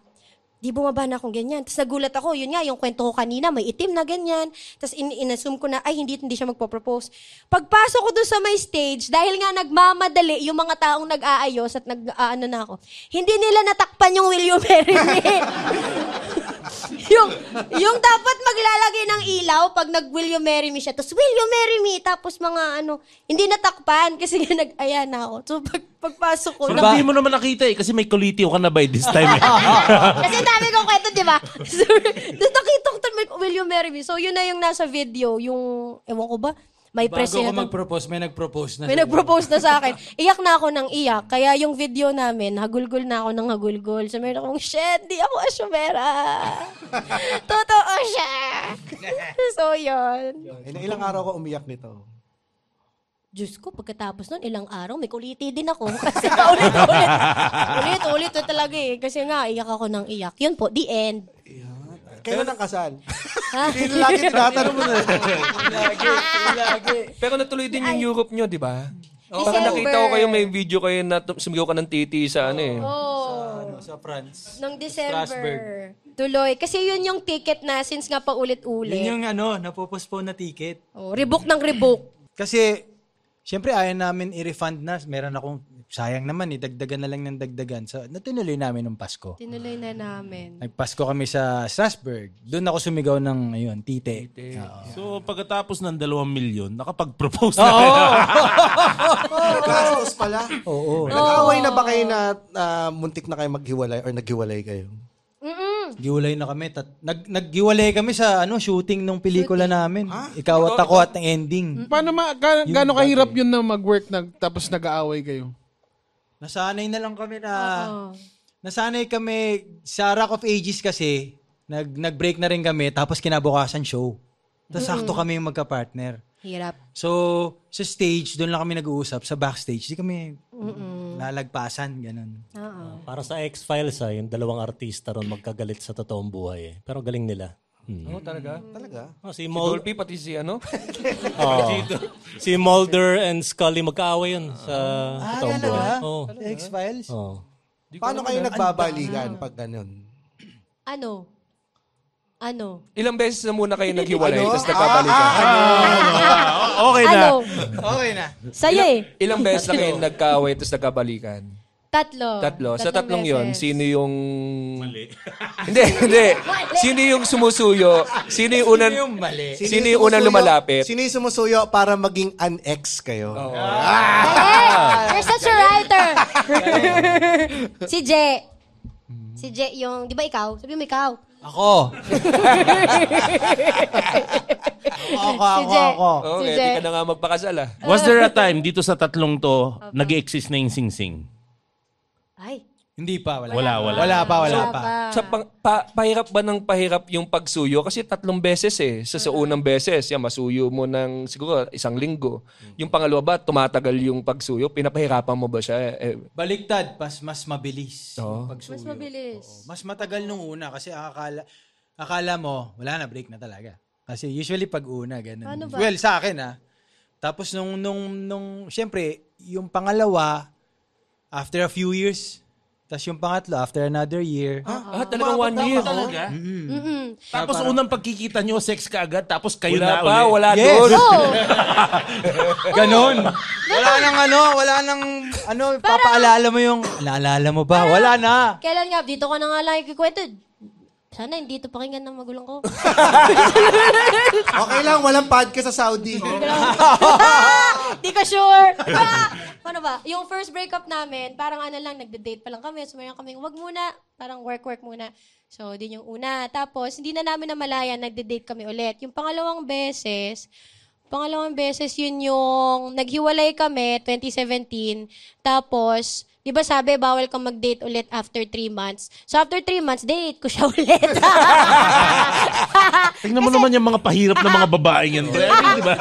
di bumaba na akong ganyan. Tapos nagulat ako, yun nga, yung kwento ko kanina, may itim na ganyan. Tapos in- inassume ko na, ay, hindi, hindi siya magpo-propose. Pagpasok ko doon sa may stage, dahil nga nagmamadali yung mga taong nag-aayos at nag-aano na ako, hindi nila natakpan yung Will You Marry Me. Yung, yung dapat maglalagay ng ilaw pag nag-Will You Marry Me siya. Tapos, Will You Marry Me? Tapos mga ano, hindi natakpan kasi nga nag-aya na ako. So, pag, pagpasok ko, hindi mo naman nakita eh, kasi may kulitiw ka na by this time. eh. (laughs) kasi dami kong kwento, di ba? (laughs) So, nakita ko tayo, will you marry me? So, yun na yung nasa video, yung, ewan ko ba, may Bago press ko yata. mag-propose, may nag-propose na. May nag-propose na sa akin. Iyak na ako ng iyak. Kaya yung video namin, hagulgol na ako ng hagulgol. So, meron akong, shit, di ako asyumera. (laughs) Totoo siya. (laughs) so, yun. Ilang, ilang araw ko umiyak nito. Diyos ko, pagkatapos nun, ilang araw, may kuliti din ako. (laughs) Kasi paulit-ulit. Ulit-ulit na talaga eh. Kasi nga, iyak ako ng iyak. Yun po, the end. Kailan ang kasal? (laughs) Hindi na lagi tinatanong mo na. Pero natuloy din yung Europe nyo, di ba? December. Parang nakita ko kayo, may video kayo na tum- sumigaw ka ng titi sa ano eh. Oh. Ano, sa France. Nung December. Strasbourg. Tuloy. Kasi yun yung ticket na since nga paulit-ulit. Yun yung ano, napopostpone na ticket. Oh, rebook ng rebook. Kasi, syempre ayaw namin i-refund na. Meron akong, sayang naman, idagdagan na lang ng dagdagan. So, natuloy namin ng Pasko. Tinuloy na namin. Nagpasko kami sa Strasbourg. Doon ako sumigaw ng, ayun, tite. Oo. so pagkatapos ng 2 milyon, nakapag-propose na kayo. (laughs) Gastos pala. Oo. Nag-away na ba kayo na ah, muntik na kayo maghiwalay or naghiwalay kayo? Giwalay na kami. Tat, nag, naggiwalay kami sa ano shooting ng pelikula namin. Ikaw at ako at ang ending. Paano ma, ga, gaano kahirap yun na mag-work nag, tapos nag-aaway kayo? Nasanay na lang kami na... Oo. Nasanay kami sa Rock of Ages kasi, nag, nag-break na rin kami, tapos kinabukasan show. Tapos sakto kami yung magka-partner. Hirap. So, sa stage, doon lang kami nag-uusap. Sa backstage, di kami lalagpasan, ganun. Oo. Para sa X-Files, ah, yung dalawang artista ron magkagalit sa totoong buhay. Eh. Pero galing nila. Hmm. Oo, talaga. Talaga? Oh, si, Si Mul- Dolphy, pati si ano? oh, (laughs) si Mulder and Scully magkaaway yun sa totoong buhay. Oh. X-Files? Oh. Paano kayo nagbabalikan pag ganun? Ano? Ano? Ilang beses na muna kayo naghiwalay, Ano? tapos nagkabalikan. okay na. Ano? Okay na. Sa'yo eh. Ilang beses na kayo nagkaaway, tapos nagkabalikan? Tatlo. Tatlo. Sa tatlong yon sino yung... Mali. (laughs) hindi, hindi. Sino yung sumusuyo? Sino yung unang... yung mali? Sino yung unang lumalapit? Sino yung sumusuyo para maging an ex kayo? Eh, you're such a writer. (laughs) si Je. Si Je yung, di ba ikaw? Sabi mo ikaw. Ako. (laughs) ako, Si ako, Je. ako. Okay, Si di Je. ka na nga magpakasal ah. Was there a time dito sa tatlong to, nag-exist na yung sing-sing? Ay. Hindi pa, wala. Wala, wala. Wala pa, wala pa. Sa pang, pa, pahirap ba ng pahirap yung pagsuyo? Kasi tatlong beses eh. Sa, sa unang beses, yan, masuyo mo ng siguro isang linggo. Yung pangalawa ba, tumatagal yung pagsuyo? Pinapahirapan mo ba siya? Eh, Baliktad, pas mas mabilis. Oo. yung pagsuyo. Mas mabilis. Oo. Mas matagal nung una kasi akala, akala mo, wala na, break na talaga. Kasi usually pag una, ganun. Paano ba? Well, sa akin ah. Tapos nung, nung, nung, syempre, yung pangalawa, after a few years, tapos yung pangatlo, after another year. ah, talagang one year. Talaga? Mm-mm. Tapos unang pagkikita nyo, sex ka agad, tapos kayo Wala na pa, ulit. wala Yes. doon. Oh, (laughs) Ganon. wala nang ano, wala nang, ano, papaalala mo yung, naalala mo ba? Wala na. kailan nga? Dito ka na nga lang ikikwento. Sana hindi ito pakinggan ng magulang ko. Okay lang, walang podcast sa Saudi. (laughs) Di ka sure. Ah, Paano ba? Yung first breakup namin, parang ano lang, nagde-date pa lang kami. So, mayroon kaming, wag muna. Parang work-work muna. So, din yung una. Tapos, hindi na namin namalayan, nagde-date kami ulit. Yung pangalawang beses, pangalawang beses, yun yung naghiwalay kami, 2017. Tapos, di ba sabi, bawal kang mag-date ulit after three months. So, after three months, date ko siya (laughs) ulit. (laughs) Tingnan mo naman yung mga pahirap na mga babaeng yan. Pre. I mean, di ba?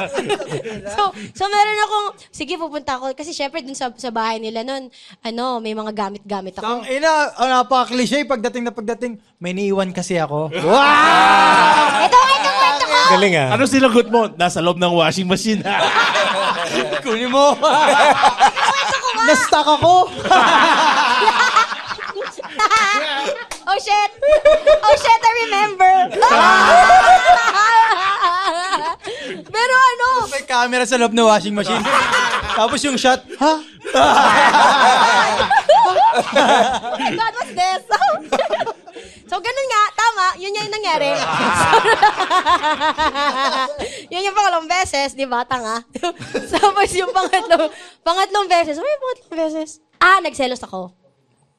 so, so meron akong, sige, pupunta ako. Kasi syempre, dun sa, sa bahay nila nun, ano, may mga gamit-gamit ako. Ang ina, oh, napaka-cliche pagdating na pagdating, may niiwan kasi ako. (laughs) Ito, ito, kwento ko! Galing ah. Ano sinagot mo? Nasa loob ng washing machine. Kunin mo. Na-stuck ako. (laughs) oh, shit! Oh, shit, I remember! (laughs) Pero ano, May camera sa loob ng washing machine. Tapos yung shot, ha? (laughs) oh my God, what's this? So, ganun nga, tama, yun yung nangyari. (laughs) (laughs) yun yung pangalawang beses, di ba, tanga? (laughs) Tapos yung pangatlong, pangatlong beses, ano yung pangatlong beses? Ah, nagselos ako.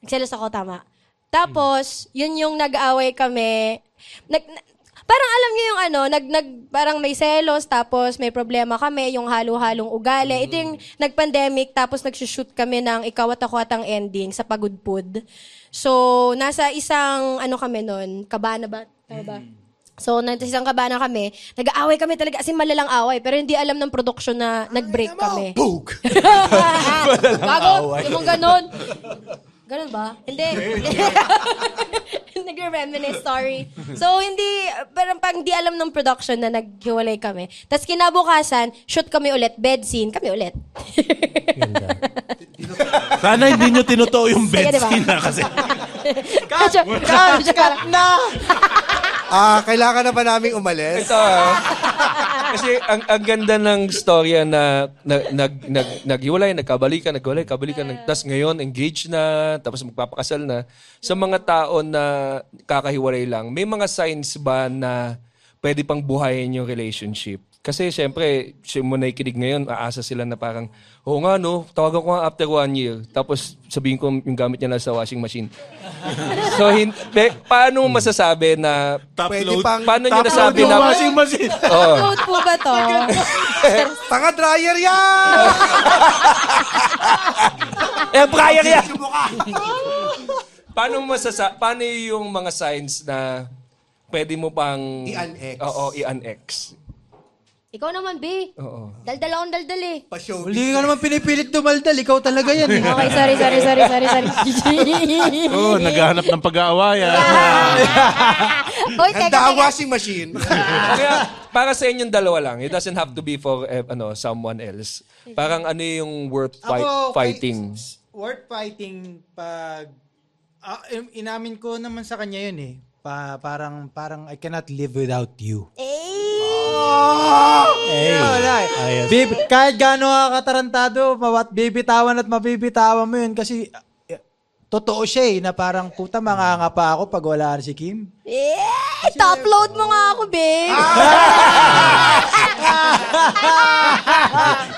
Nagselos ako, tama. Tapos, yun yung nag-away kami. Nag, na- parang alam niyo yung ano, nag, nag, parang may selos, tapos may problema kami, yung halo-halong ugali. Ito yung nag-pandemic, tapos nag-shoot kami ng Ikaw at Ako at ang Ending sa Pagudpud. So, nasa isang, ano kami nun, kabana ba? Tama ba? So, nasa isang kabana kami, nag-aaway kami talaga, as in malalang away, pero hindi alam ng production na nag-break kami. Boog! (laughs) Gago, yung mga ganon. Ganon ba? Hindi. (laughs) Nagre-reminisce, sorry. So, hindi, parang pag hindi alam ng production na naghiwalay kami. Tapos kinabukasan, shoot kami ulit, bed scene, kami ulit. (laughs) Sana hindi nyo tinutuo yung Sige, bed diba? scene na kasi. (laughs) Cut! Cut! Cut! Na! Ah, kailangan na ba naming umalis? Ito ah. Kasi ang, ang ganda ng storya na, na nag, nag, naghiwalay, nagkabalikan, naghiwalay, kabalikan, nag, tapos ngayon engaged na, tapos magpapakasal na. Sa mga tao na kakahiwalay lang, may mga signs ba na pwede pang buhayin yung relationship? Kasi syempre, siya mo nakikinig ngayon, aasa sila na parang, oo nga no, tawagan ko nga after one year. Tapos sabihin ko yung gamit niya na sa washing machine. (laughs) so, hin- pe- paano mo masasabi na Top Pwede load. pang- Paano top nasabi load yung na- washing machine. (laughs) Oo. Load po ba to? (laughs) Tanga dryer yan! Eh, Brian yan! paano mo masasa paano yung mga signs na pwede mo pang I-annex. Oo, i-annex. Ikaw naman, B. Oo. Daldal akong daldal eh. Pa-show. Hindi ka naman pinipilit dumaldal. Ikaw talaga yan. eh. Okay, sorry, sorry, sorry, sorry, sorry. (laughs) Oo, oh, naghahanap ng pag-aawayan. (laughs) Uy, teka, Handa ang teka. washing machine. (laughs) Kaya para sa inyong dalawa lang, it doesn't have to be for eh, ano someone else. Parang ano yung worth fight, Ako, fighting. kay- worth fighting pag... Ah, in- inamin ko naman sa kanya yun eh. Pa, parang, parang I cannot live without you. Hey. Wala eh. Ayos. Bib- kahit gaano ka katarantado, mawat bibitawan at mabibitawan mo yun kasi eh, totoo siya eh, na parang puta manganga pa ako pag wala si Kim. Eh, top load mo nga ako, babe. (laughs)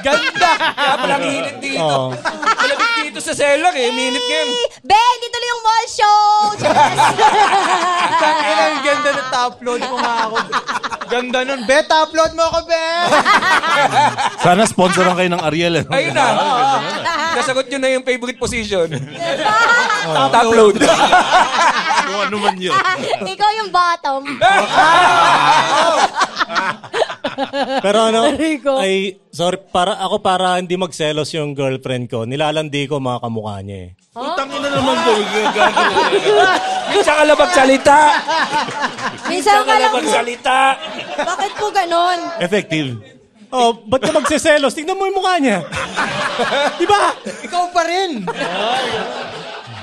Ganda! Kaya hinit dito. Malapit dito sa cellar eh. Minute ngayon. Be, hindi show. Tangina, ang ganda na top-load mo nga ako. Ganda nun. Be, top-load mo ako, Be! (laughs) Sana sponsoran kayo ng Ariel. eh. Ayun na. Nasagot nyo na yung favorite position. Top load. (laughs) Kung ano man yun. (laughs) Ikaw yung bottom. Pero ano, Rico. ay, sorry, para, ako para hindi magselos yung girlfriend ko, nilalandi ko mga kamukha niya eh. Utang ina naman (laughs) ko. Minsan ka lang magsalita. Minsan ka lang, magsalita. bakit po ganon? Effective. Oh, ba't ka magseselos? Tingnan mo yung mukha niya. (laughs) Di ba? Ikaw pa rin.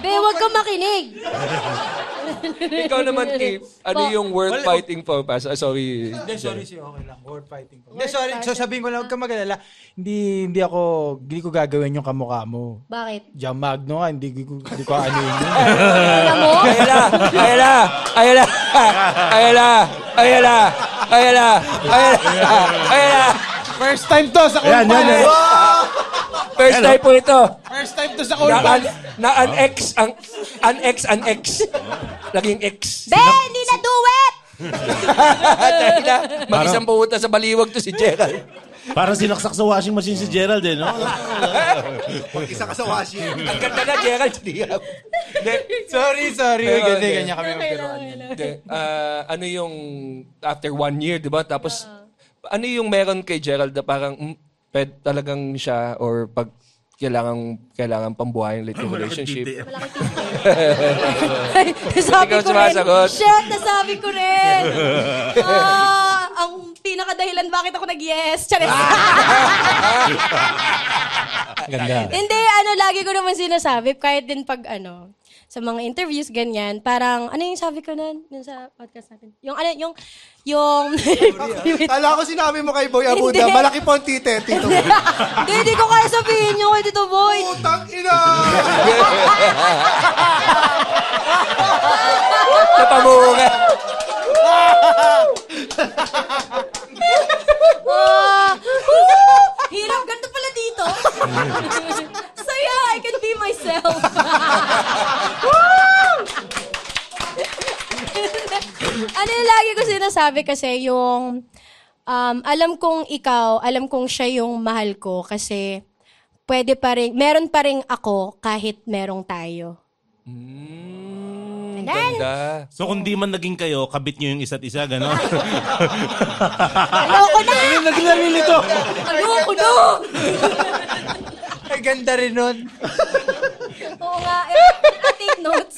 Be, huwag ka makinig. (laughs) Ikaw naman, Kim, ano Po- yung worth Wala- fighting for? Pas? Ah, sorry. Hindi, sorry si okay lang. World fighting ko. Hindi, sorry. So sabihin ko lang, huwag ka mag-alala. Hindi, hindi ako, hindi ko gagawin yung kamukha mo. Bakit? Jam Magno nga, hindi, ko- hindi ko ano yun. (laughs) Alam mo? Ayala! Ayala! Ayala! Ayala! Ayala! Ayala! Ayala! Ayala! First time to sa Yan, yan, Cool yan. First time po ito. First time to sa Na, Pals. na an X ang an X an X. Naging X. Be, hindi na duet! Dahil na, mag-isang pumunta sa baliwag to si Gerald. Parang sinaksak sa washing machine si Gerald eh, no? Isa ka sa washing. Ang ganda na, Gerald. Hindi ako. Hindi. sorry, sorry. Pero, Ganyan, kami magpiruan. Hindi. Ah, ano yung after one year, di ba? Tapos, ano yung meron kay Gerald na parang mm, pwede talagang siya or pag kailangan kailangan pambuhayin ulit yung relationship. Malaki Ay, nasabi Ikaw ko rin. sumasagot. Shit, nasabi ko rin. Ah, ang pinakadahilan bakit ako nag-yes. Charis. (laughs) Ganda. Hindi, ano, lagi ko naman sinasabi, kahit din pag, ano, sa mga interviews, ganyan, parang, ano yung sabi ko nun, nun sa podcast natin? Yung, ano, yung, yung, Kala ko sinabi mo kay Boy Abuda, Hindi. malaki po ang tite, tito. hindi, hindi ko kaya sabihin yung kay Tito Boy. Putang ina! Sa pamunga. Ah! Hirap, ganito pala dito. (laughs) Saya, I can be myself. (laughs) Ano yung lagi ko sinasabi kasi yung um, alam kong ikaw, alam kong siya yung mahal ko kasi pwede pa rin, meron pa rin ako kahit merong tayo. Mm, Ganun. ganda. So kung di man naging kayo, kabit nyo yung isa't isa, gano'n? (laughs) Ayoko na! Naging narilito. Ayoko na! Ay, ganda rin nun. (laughs) Oo nga, eh, I take notes.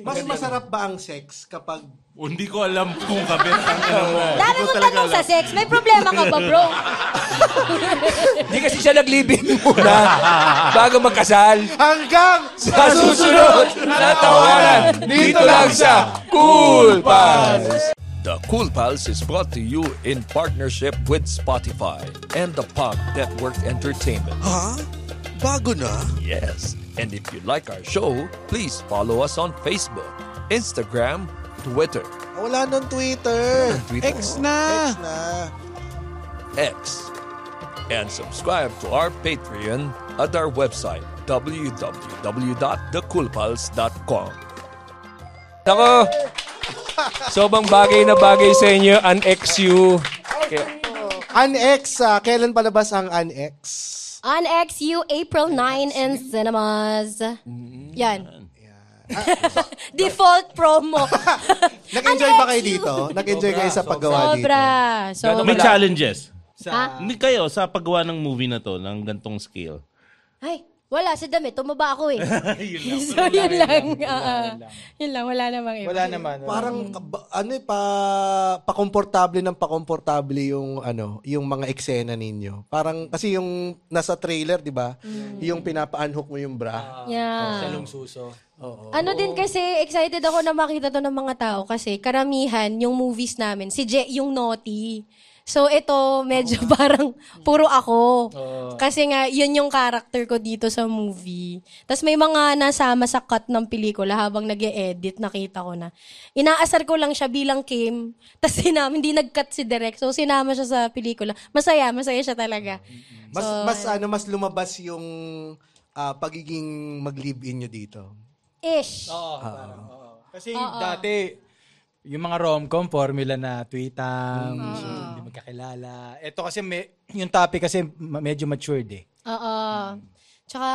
Mas masarap ba ang sex kapag O, Hindi ko alam kung kabit ang ina mo. Dami mong talaga tanong sa alam. sex. May problema ka ba, bro? (laughs) Hindi kasi siya naglibing muna bago magkasal. hanggang Sa susunod na tawanan, dito lang sa Cool Pals. The Cool Pals is brought to you in partnership with Spotify and the Pop Network Entertainment. Ha? Bago na? Yes. And if you like our show, please follow us on Facebook, Instagram, Twitter, Wala nang Twitter. Twitter, X na. X na. X. And subscribe to our Patreon at our website, www.thecoolpals.com. Ako, sobrang bagay na bagay sa inyo, an XU. An-X, ah, kailan palabas ang An-X? On XU, April 9 in cinemas. Yan. (laughs) Default promo. (laughs) Nag-enjoy ba kayo dito? Nag-enjoy kayo sa paggawa dito? Sobra. Sobra. May challenges. Ha? Hindi kayo sa paggawa ng movie na to, ng gantong scale. Ay, wala. Sa damit, tumaba ako eh. (laughs) so, yun lang. Oo. Yun lang. Wala namang iba. Wala naman. wala. Parang ano eh, pa pakomportable ng pakomportable yung ano, yung mga eksena ninyo. Parang kasi yung nasa trailer, 'di ba? Yung pinapa-unhook mo yung bra. Yeah. Salong suso. Ano din kasi, excited ako na makita to ng mga tao kasi karamihan yung movies namin, si Je, yung naughty. So ito, medyo (laughs) parang puro ako. Kasi nga, yun yung character ko dito sa movie. Tapos may mga nasama sa cut ng pelikula habang nag edit nakita ko na. Inaasar ko lang siya bilang Kim. (laughs) Tapos sinama, hindi nag-cut si Direk. So sinama siya sa pelikula. Masaya, masaya siya talaga. Mas mas ano, mas lumabas yung ah, pagiging mag-live-in nyo dito. Ish. Oo, parang, oo. Kasi dati, yung mga rom-com, formula na tweetang, so, hindi magkakilala. Ito kasi, may, yung topic kasi ma- medyo matured eh. Oo. Tsaka,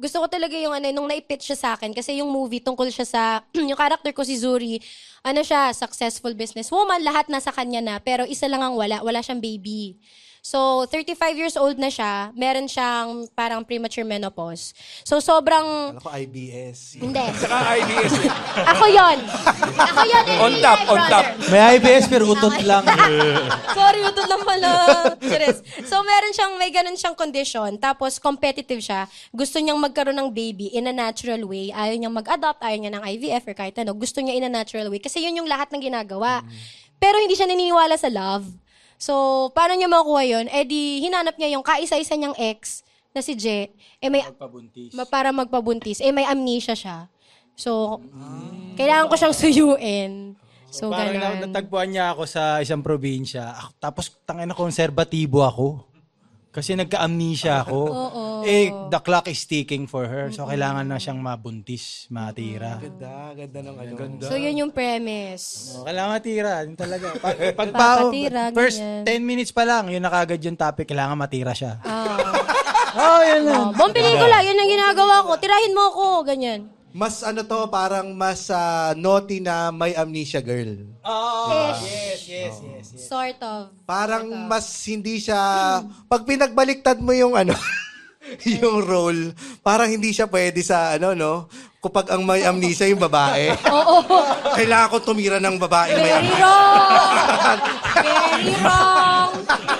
gusto ko talaga yung ano, nung naipitch siya sa akin, kasi yung movie tungkol siya sa, (clears throat) yung character ko si Zuri, ano siya, successful businesswoman, lahat nasa kanya na, pero isa lang ang wala, wala siyang baby. So, 35 years old na siya. Meron siyang parang premature menopause. So, sobrang... Ano ko, IBS. Hindi. (laughs) Saka IBS. eh. Ako yon. Ako yon. in On real top, life, on brother. top. May IBS pero utot lang. (laughs) Sorry, ito lang pala. Serious. So, meron siyang, may ganun siyang condition. Tapos, competitive siya. Gusto niyang magkaroon ng baby in a natural way. Ayaw niyang mag-adopt, ayaw niya ng IVF or kahit ano. Gusto niya in a natural way. Kasi yun yung lahat ng ginagawa. Pero hindi siya naniniwala sa love. So, paano niya makuha yun? Eh di, hinanap niya yung kaisa-isa niyang ex na si Je. Eh may, ma- para magpabuntis. Eh may amnesia siya. So, kailangan ko siyang suyuin. So, Parang na, ganun. natagpuan niya ako sa isang probinsya. Ako- Tapos tangin na konserbatibo ako. Kasi nagka-amnesia ako. Oo. Eh, the clock is ticking for her. So, kailangan na siyang mabuntis, matira. Ganda, ganda ng ano. So, yun yung premise. Oh, kailangan matira. Yun talaga. (laughs) Pag, pag Papatira, first ganyan. 10 minutes pa lang, yun na kagad yung topic. Kailangan matira siya. Ah. (laughs) oh, yun lang. Oh, buong pelikula, yun ang ginagawa ko. Tirahin mo ako, ganyan. Mas ano to, parang mas ah, naughty na may amnesia girl. Ish. Yes, yes, yes. Sort of. Parang mas hindi siya, pag pinagbaliktad mo yung ano, (laughs) yung role, parang hindi siya pwede sa ano, no? Kapag ang may amnesia yung babae. (laughs) Oo. Kailangan ko tumira ng babae na may Very amnesia. wrong! (laughs) Very wrong!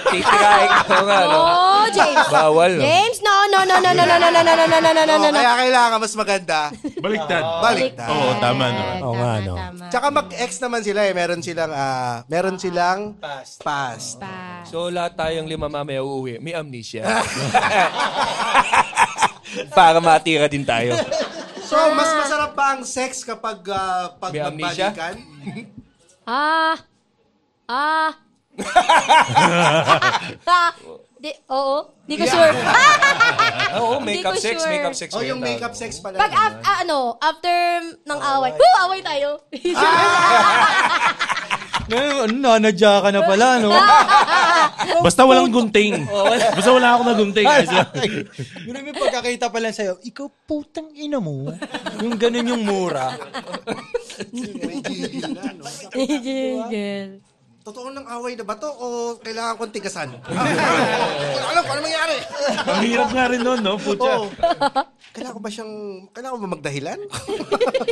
Titirahin ko nga, no? Oh, James. Bawal, no? James, no, no, no, no, no, no, no, no, no, no, no, no, no, no, Oo, no. kaya kailangan mas maganda. Baliktad. Baliktad. Oo, tama naman. Oo nga, no. Tsaka mag-ex naman sila eh. Meron silang, ah, meron silang Past. past. Pa. So lahat tayong lima mamaya uuwi, may amnesia. Para matira din tayo. So, mas masarap ba ang sex kapag ah, pag May amnesia? magbalikan? Ah. Ah. Di, oo. Di ko sure. (laughs) Oo, Hindi makeup ko sex, sure. makeup sex. Oh, yun, yung makeup sex pala. Pag af- ah, ano, after ng away. Woo, away tayo. (laughs) Ngayon, nanadya ka na pala, no? (laughs) Basta walang gunting. Basta wala ako na gunting. Ayos lang. Yun may pagkakita pa lang sa'yo, ikaw putang ina mo. Yung ganun yung mura. Gigil. Totoo ng away na ba to o kailangan kong tigasan? Ko alam kung ano mangyari. Ang hirap nga rin nun, no? Putya. Oo. Kailangan ko ba siyang, kailangan ko ba magdahilan?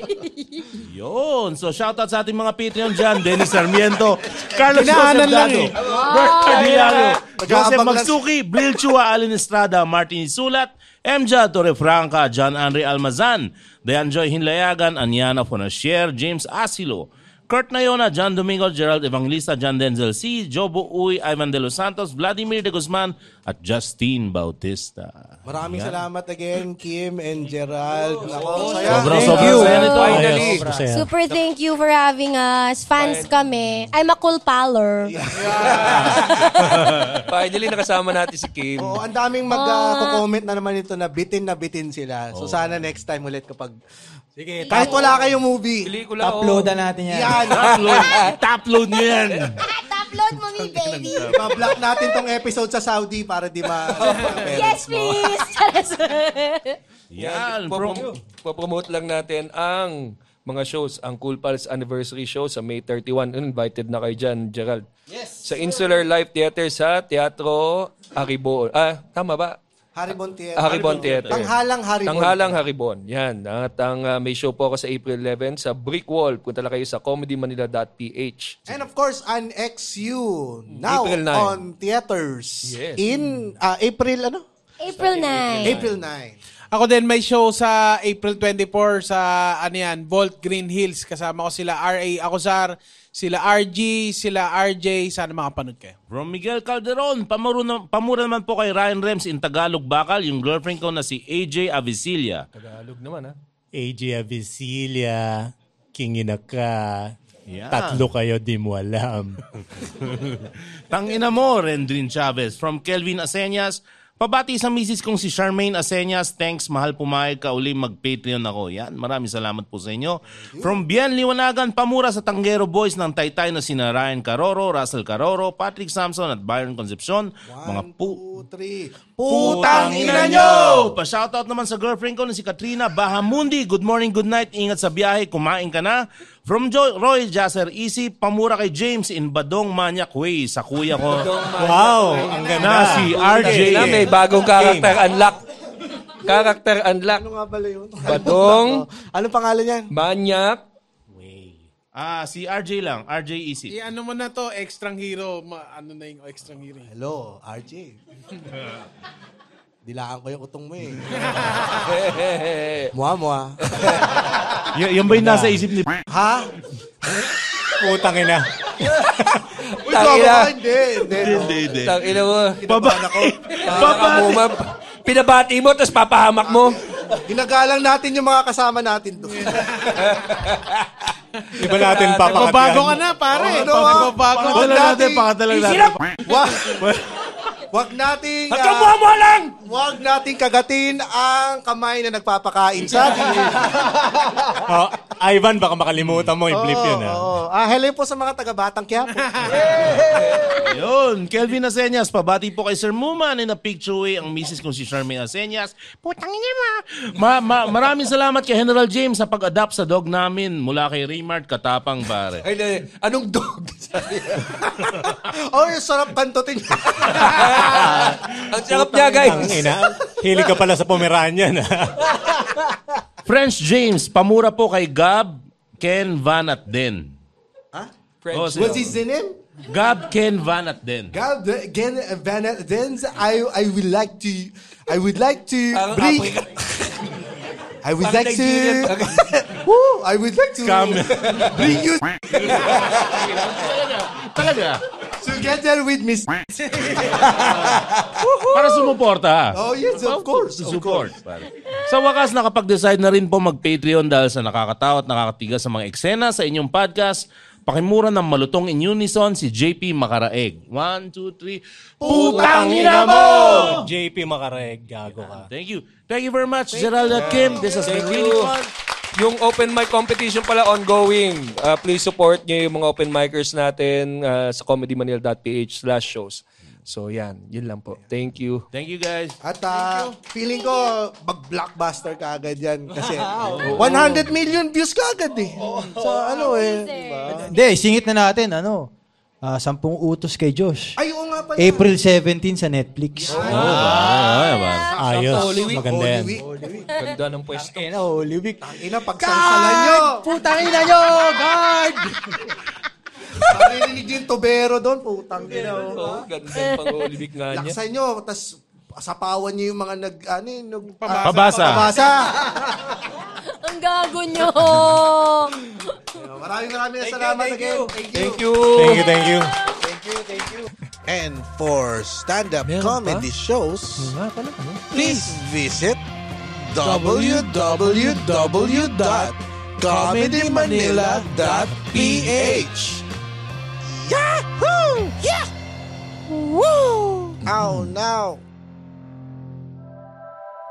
(laughs) Yun. So, shoutout sa ating mga Patreon dyan. Dennis Sarmiento, Carlos Pinaanan Joseph lang Dado, eh. Bert Cadillago, Joseph lang- Magsuki, Bril Chua, Alin Estrada, Martin Sulat, Emja Torrefranca, John Andre Almazan, Dayan Joy Hinlayagan, Anyana Fonashier, James Asilo, Kurt Nayona, John Domingo, Gerald Evangelista, John Denzel C., Jobo Uy, Ivan De Los Santos, Vladimir De Guzman, at Justine Bautista. Maraming salamat again, Kim and Gerald. Nako, saya. Sobrang Thank sobrang you. saya nito. Finally. Ayos, masaya. Super thank you for having us. Fans kami. I'm a cool paller. Finally, nakasama natin si Kim. Oo, ang daming mag-comment na naman ito na bitin na bitin sila. So sana next time ulit kapag Sige, kahit wala kayong movie. Pelikula, oh. uploadan natin yan. Yan. Upload, upload (laughs) nyo yan. (laughs) Upload mo me, baby. Ma-block natin tong episode sa Saudi para di ma... (laughs) Yes, please. (laughs) Yan. From, Poprom- Popromote lang natin ang mga shows, ang Cool Pals Anniversary Show sa May 31. Invited na kayo dyan, Gerald. Yes. Sa Insular Live Theater sa Teatro Haribon. Ah, tama ba? Haribon Theater. Haribon Theater. Tanghalang Haribon. Tanghalang Haribon. Yan. At ang ah, may show po ako sa April 11 sa Brick Wall. Punta lang kayo sa comedymanila.ph. And of course, an XU now April 9. on theaters Yes. in ah, April ano? April 9. April 9. Ako din may show sa April 24 sa ano yan, Vault Green Hills. Kasama ko sila RA Acosar, sila RG, sila RJ. Sana makapanood kayo. From Miguel Calderon, pamuro na, pamura naman po kay Ryan Rems in Tagalog Bakal, yung girlfriend ko na si AJ Avicilia. Tagalog naman, ha? AJ Avicilia, kingina ka. Yeah. Tatlo kayo, di mo alam. (laughs) Tangina mo, Rendrin Chavez. From Kelvin Asenyas, pabati sa misis kong si Charmaine Asenyas. Thanks, mahal pumayag ka uli mag-Patreon ako. Yan, maraming salamat po sa inyo. From Bien Liwanagan, pamura sa Tanggero Boys ng Taytay na sina Ryan Caroro, Russell Caroro, Patrick Samson at Byron Concepcion. mga pu- Two, three. Putang ina nyo! Pa-shoutout naman sa girlfriend ko na si Katrina Bahamundi. Good morning, good night. Ingat sa biyahe. Kumain ka na. From jo- Roy Jasser Easy, pamura kay James in Badong Manyak Way sa kuya ko. Wow, ang ganda. na si RJ. Na, may bagong character unlock. Character unlock. Ano nga pala yun? Badong. Anong pangalan yan? Manyak. Ah, si RJ lang. RJ Easy. I-ano mo na to, extrang hero. Ma- ano na yung extrang hero? Hello, RJ. (laughs) Dilaan ko yung utong mo eh. (laughs) Mua, mua. (laughs) Y- yan ba yung nasa isip ni... ha? Putang ina. Uy, Tangina. gawa ka, Hindi, hindi. Hindi, hindi. Tang ina mo. Baba. Baba. Pinabati mo, tapos papahamak mo. Ginagalang natin yung mga kasama natin doon. Iba natin papakat Babago yan. ka na, pare. Oo, ano, ah. Babago. Wag Wala natin, pakatalang natin. Sila Wag, wag nating, Hanggang ah, mo lang! Wag nating kagatin ang kamay na nagpapakain sa atin. (laughs) Oh, Ivan, baka makalimutan mo, i-blip yun. ah. Oo. Ah, hello po sa mga taga-Batang Quiapo. (laughs) Yun, Kelvin Asenyas, pabati po kay Sir Muman in a picture way ang misis kong si Charmaine Asenyas. Putang ina ma. ma, ma maraming salamat kay General James sa pag-adapt sa dog namin mula kay Raymart Katapang Bare. Ay, ay, anong dog? (laughs) oh, yung sarap kantotin. Ang sarap niya, guys. Ina. Hilig ka pala sa Pomeranian. French James, pamura po kay Gab, Ken Van at Den. French. Oh, What's his name? Gab, Ken Van at Den. God, again, Van then I I would like to I would like to Parang bring Africa. I would Parang like to Nigerian. (laughs) Woo, I would like to Come. bring you (laughs) Talaga? Together with Miss (laughs) Para sumuporta. Oh yes, of course. Of support. course. pare. Sa wakas, nakapag-decide na rin po mag-Patreon dahil sa nakakatawa at nakakatigas sa mga eksena sa inyong podcast. Pakimura ng malutong in unison si JP Makaraeg. One, two, three. Putang ina mo! JP Makareg, gago ka. Thank you. Thank you very much, Gerald at Kim. This has been Thank really you. fun. Yung open mic competition pala ongoing. Uh, please support nyo yung mga open micers natin uh, sa comedymanil.ph slash shows. So yan, yun lang po. Thank you. Thank you, guys. At ah, feeling ko mag-blockbuster ka agad yan kasi (laughs) 100 million views ka agad eh. Sa ano eh. Hindi, singit na natin, ano, ah, sampung utos kay Josh. Ay, oo nga pala. April 17 sa Netflix. Ay, ay, ay. Ayos. Holy Week. Maganda yan. Holy Week. Ganda ng pwesto. Ina, Holy Week. Ina, pagsalsalan nyo. Putang ina nyo, guard! Maririnig yung tubero doon. Putang ina. oh. Ganda yung pang-Holy Week nga niya. Laksan nyo, tas sapawan nyo yung mga nag, ano yun, nag, Pabasa. Pabasa. (laughs) Ang gago nyo. (laughs) Maraming maraming salamat again. Thank you. Thank you. Thank you, thank you. And for stand-up comedy shows, please visit www.comedymanila.ph Yahoo! Yeah! Woo! Oh no!